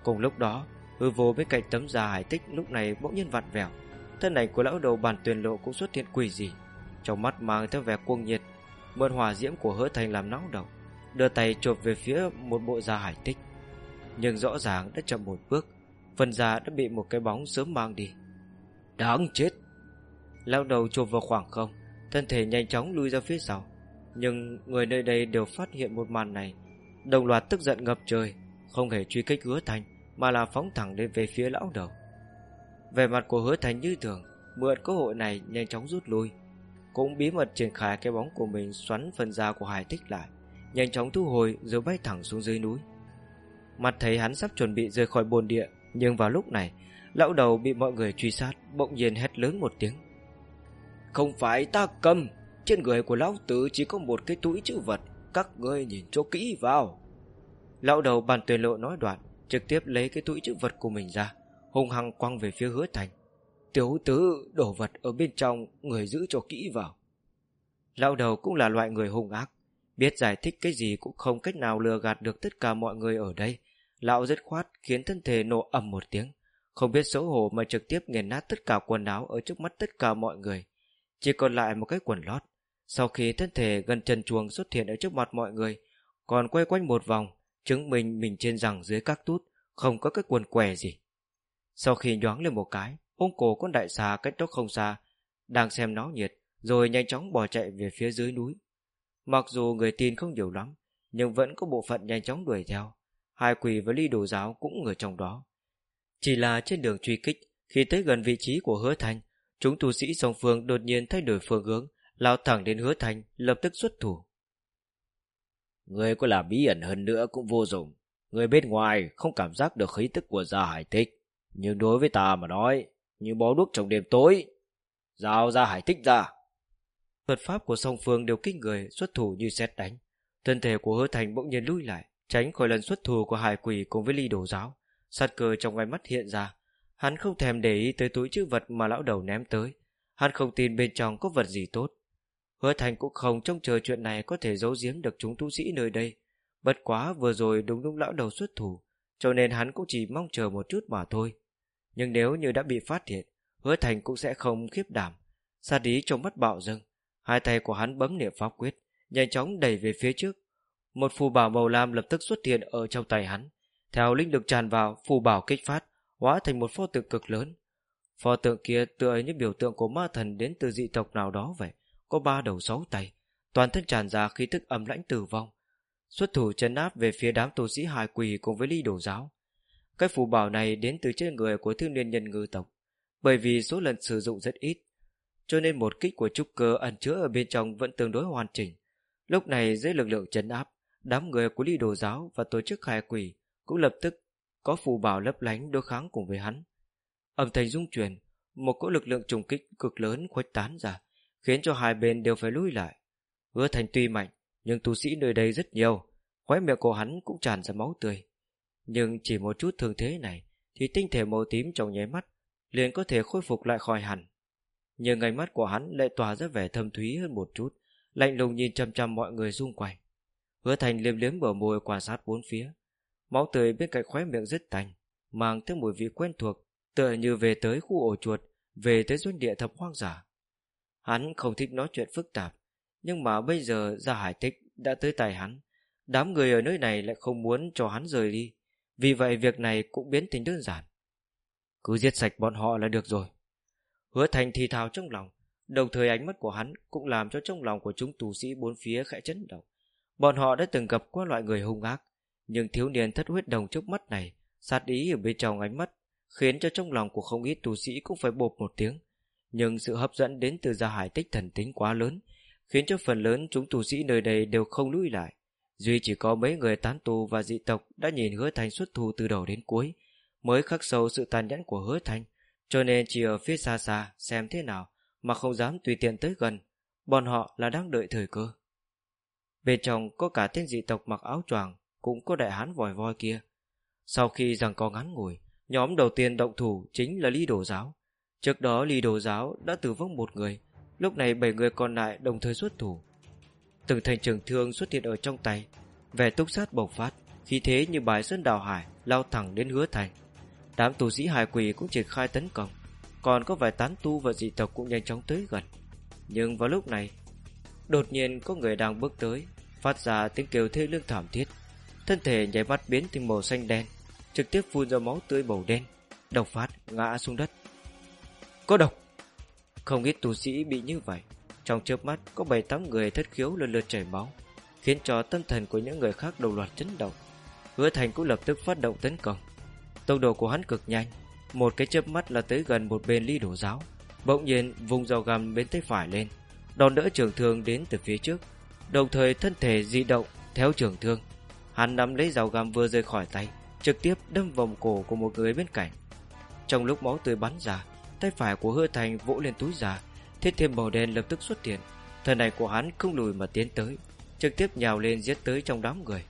Cùng lúc đó, hư vô bên cạnh tấm da hải tích lúc này bỗng nhiên vặn vẹo thân ảnh của lão đầu bản tuyển lộ cũng xuất hiện quỷ gì trong mắt mang theo vẻ cuồng nhiệt, mượn hỏa diễm của hứa thành làm nóng đầu đưa tay chộp về phía một bộ da hải tích. Nhưng rõ ràng đã chậm một bước, phần da đã bị một cái bóng sớm mang đi. Đáng chết! Lão đầu chộp vào khoảng không, thân thể nhanh chóng lui ra phía sau. Nhưng người nơi đây đều phát hiện một màn này. Đồng loạt tức giận ngập trời, không hề truy kích hứa thành, mà là phóng thẳng lên về phía lão đầu về mặt của hứa thành như thường, mượn cơ hội này nhanh chóng rút lui. Cũng bí mật triển khai cái bóng của mình xoắn phần da của hải tích lại, nhanh chóng thu hồi rồi bay thẳng xuống dưới núi. Mặt thấy hắn sắp chuẩn bị rời khỏi bồn địa, nhưng vào lúc này, lão đầu bị mọi người truy sát, bỗng nhiên hét lớn một tiếng. Không phải ta cầm, trên người của lão tử chỉ có một cái túi chữ vật, các ngươi nhìn cho kỹ vào. Lão đầu bàn tuyên lộ nói đoạn, trực tiếp lấy cái túi chữ vật của mình ra hung hăng quăng về phía hứa thành. Tiểu tứ đổ vật ở bên trong, người giữ cho kỹ vào. Lão đầu cũng là loại người hung ác, biết giải thích cái gì cũng không cách nào lừa gạt được tất cả mọi người ở đây. Lão rất khoát khiến thân thể nổ ầm một tiếng, không biết xấu hổ mà trực tiếp nghiền nát tất cả quần áo ở trước mắt tất cả mọi người. Chỉ còn lại một cái quần lót. Sau khi thân thể gần chân chuồng xuất hiện ở trước mặt mọi người, còn quay quanh một vòng, chứng minh mình trên rằng dưới các tút, không có cái quần què gì sau khi nhoáng lên một cái ôm cổ con đại xà cách đó không xa, đang xem náo nhiệt, rồi nhanh chóng bỏ chạy về phía dưới núi. Mặc dù người tin không nhiều lắm, nhưng vẫn có bộ phận nhanh chóng đuổi theo, hai quỷ và ly đồ giáo cũng ở trong đó. Chỉ là trên đường truy kích, khi tới gần vị trí của hứa thanh chúng tu sĩ song phương đột nhiên thay đổi phương hướng, lao thẳng đến hứa thanh lập tức xuất thủ. Người có làm bí ẩn hơn nữa cũng vô dụng. Người bên ngoài không cảm giác được khí tức của gia hải tích nhưng đối với ta mà nói, như bó đuốc trong đêm tối, giao ra hải tích ra. Thuật pháp của song phương đều kinh người, xuất thủ như xét đánh. Thân thể của hứa thành bỗng nhiên lui lại, tránh khỏi lần xuất thủ của hải quỷ cùng với ly đồ giáo. Sát cơ trong ngay mắt hiện ra. Hắn không thèm để ý tới túi chữ vật mà lão đầu ném tới. Hắn không tin bên trong có vật gì tốt. Hứa thành cũng không trông chờ chuyện này có thể giấu giếm được chúng tu sĩ nơi đây. Bất quá vừa rồi đúng lúc lão đầu xuất thủ, cho nên hắn cũng chỉ mong chờ một chút mà thôi nhưng nếu như đã bị phát hiện, hứa thành cũng sẽ không khiếp đảm. Sát ý trong mắt bạo dâng, hai tay của hắn bấm niệm pháp quyết, nhanh chóng đẩy về phía trước. Một phù bảo màu lam lập tức xuất hiện ở trong tay hắn. Theo linh lực tràn vào, phù bảo kích phát, hóa thành một pho tượng cực lớn. Pho tượng kia tựa như biểu tượng của ma thần đến từ dị tộc nào đó vậy, có ba đầu sáu tay, toàn thân tràn ra khí tức âm lãnh tử vong. Xuất thủ chân áp về phía đám tu sĩ hài quỳ cùng với ly đồ giáo cái phù bảo này đến từ trên người của thương niên nhân ngư tộc bởi vì số lần sử dụng rất ít cho nên một kích của trúc cơ ẩn chứa ở bên trong vẫn tương đối hoàn chỉnh. Lúc này dưới lực lượng chấn áp đám người của ly đồ giáo và tổ chức hài quỷ cũng lập tức có phù bảo lấp lánh đối kháng cùng với hắn. Âm thanh dung chuyển, một cỗ lực lượng trùng kích cực lớn khuếch tán ra khiến cho hai bên đều phải lùi lại. Hứa thành tuy mạnh nhưng tu sĩ nơi đây rất nhiều khóe miệng của hắn cũng tràn ra máu tươi nhưng chỉ một chút thương thế này, thì tinh thể màu tím trong nháy mắt liền có thể khôi phục lại khỏi hẳn. Nhưng ánh mắt của hắn lại tỏa ra vẻ thâm thúy hơn một chút, lạnh lùng nhìn chăm chăm mọi người xung quanh. Hứa thành liếm liếm bờ môi quan sát bốn phía. Máu tươi bên cạnh khóe miệng rất tành mang theo mùi vị quen thuộc, tựa như về tới khu ổ chuột, về tới doanh địa thập hoang giả. hắn không thích nói chuyện phức tạp, nhưng mà bây giờ ra hải tích đã tới tay hắn. Đám người ở nơi này lại không muốn cho hắn rời đi vì vậy việc này cũng biến thành đơn giản cứ giết sạch bọn họ là được rồi Hứa thành thì thào trong lòng Đồng thời ánh mắt của hắn cũng làm cho trong lòng của chúng tù sĩ bốn phía khẽ chấn động. Bọn họ đã từng gặp qua loại người hung ác, nhưng thiếu niên thất huyết đồng trước mắt này, sát ý ở bên trong ánh mắt, khiến cho trong lòng của không ít tù sĩ cũng phải bột một tiếng. Nhưng sự hấp dẫn đến từ gia hải tích thần tính quá lớn, khiến cho phần lớn chúng tù sĩ nơi đây đều không lùi lại. Duy chỉ có mấy người tán tù và dị tộc đã nhìn hứa thành xuất thù từ đầu đến cuối, mới khắc sâu sự tàn nhẫn của hứa thành, cho nên chỉ ở phía xa xa xem thế nào mà không dám tùy tiện tới gần, bọn họ là đang đợi thời cơ. Bên trong có cả tên dị tộc mặc áo choàng, cũng có đại hán vòi voi kia. Sau khi rằng có ngắn ngủi, nhóm đầu tiên động thủ chính là ly đồ giáo. Trước đó ly đồ giáo đã tử vong một người, lúc này bảy người còn lại đồng thời xuất thủ. Từng thành trường thương xuất hiện ở trong tay, vẻ túc sát bộc phát, khí thế như bài sơn đào hải lao thẳng đến hứa thành. Đám tù sĩ hải quỷ cũng triển khai tấn công còn có vài tán tu và dị tộc cũng nhanh chóng tới gần. Nhưng vào lúc này, đột nhiên có người đang bước tới, phát ra tiếng kêu thê lương thảm thiết. Thân thể nhảy mắt biến thành màu xanh đen, trực tiếp phun ra máu tươi màu đen, độc phát ngã xuống đất. Có độc! Không ít tù sĩ bị như vậy. Trong chớp mắt có bảy tám người thất khiếu lần lượt chảy máu, khiến cho tâm thần của những người khác đồng loạt chấn động. Hứa Thành cũng lập tức phát động tấn công. Tốc độ của hắn cực nhanh, một cái chớp mắt là tới gần một bên ly đổ giáo Bỗng nhiên vùng dao găm bên tay phải lên Đòn đỡ trường thương đến từ phía trước Đồng thời thân thể di động Theo trường thương Hắn nắm lấy dao găm vừa rơi khỏi tay Trực tiếp đâm vòng cổ của một người bên cạnh Trong lúc máu tươi bắn ra Tay phải của hứa thành vỗ lên túi già Thiết thêm màu đen lập tức xuất hiện Thần này của hắn không lùi mà tiến tới Trực tiếp nhào lên giết tới trong đám người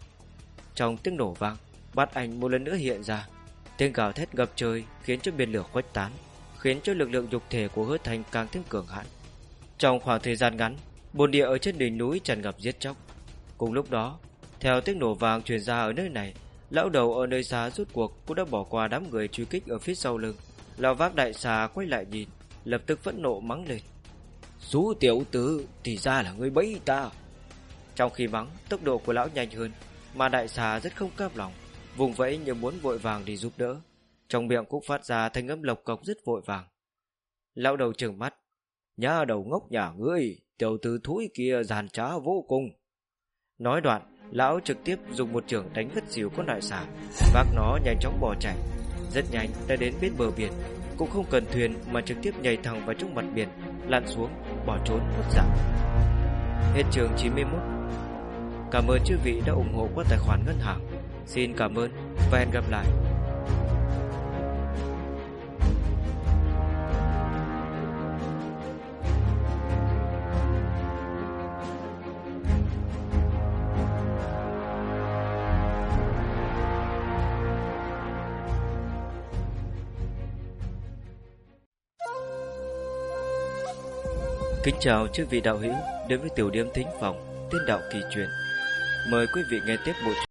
Trong tiếng nổ vang Bát ảnh một lần nữa hiện ra Tiếng gào thét ngập trời khiến cho biển lửa khuếch tán, khiến cho lực lượng dục thể của hứa thành càng thêm cường hãn. Trong khoảng thời gian ngắn, bồn địa ở trên đỉnh núi tràn ngập giết chóc. Cùng lúc đó, theo tiếng nổ vàng truyền ra ở nơi này, lão đầu ở nơi xa rút cuộc cũng đã bỏ qua đám người truy kích ở phía sau lưng. Lão vác đại xà quay lại nhìn, lập tức phẫn nộ mắng lên. Sú tiểu tử, thì ra là người bẫy ta. Trong khi mắng, tốc độ của lão nhanh hơn, mà đại xà rất không cam lòng vùng vẫy như muốn vội vàng đi giúp đỡ. Trong miệng cũng phát ra thanh âm lộc cộc rất vội vàng. Lão đầu trừng mắt. Nhà đầu ngốc nhà ngươi, tiểu tử thúi kia giàn trá vô cùng. Nói đoạn, lão trực tiếp dùng một trường đánh vất xỉu con đại xà, vác nó nhanh chóng bỏ chạy. Rất nhanh đã đến bên bờ biển, cũng không cần thuyền mà trực tiếp nhảy thẳng vào trong mặt biển, lặn xuống, bỏ trốn mất giảm. Hết trường 91 Cảm ơn chư vị đã ủng hộ qua tài khoản ngân hàng. Xin cảm ơn và hẹn gặp lại. Kính chào chư vị đạo hữu đến với tiểu điểm thính phòng tiên đạo kỳ truyền. Mời quý vị nghe tiếp bộ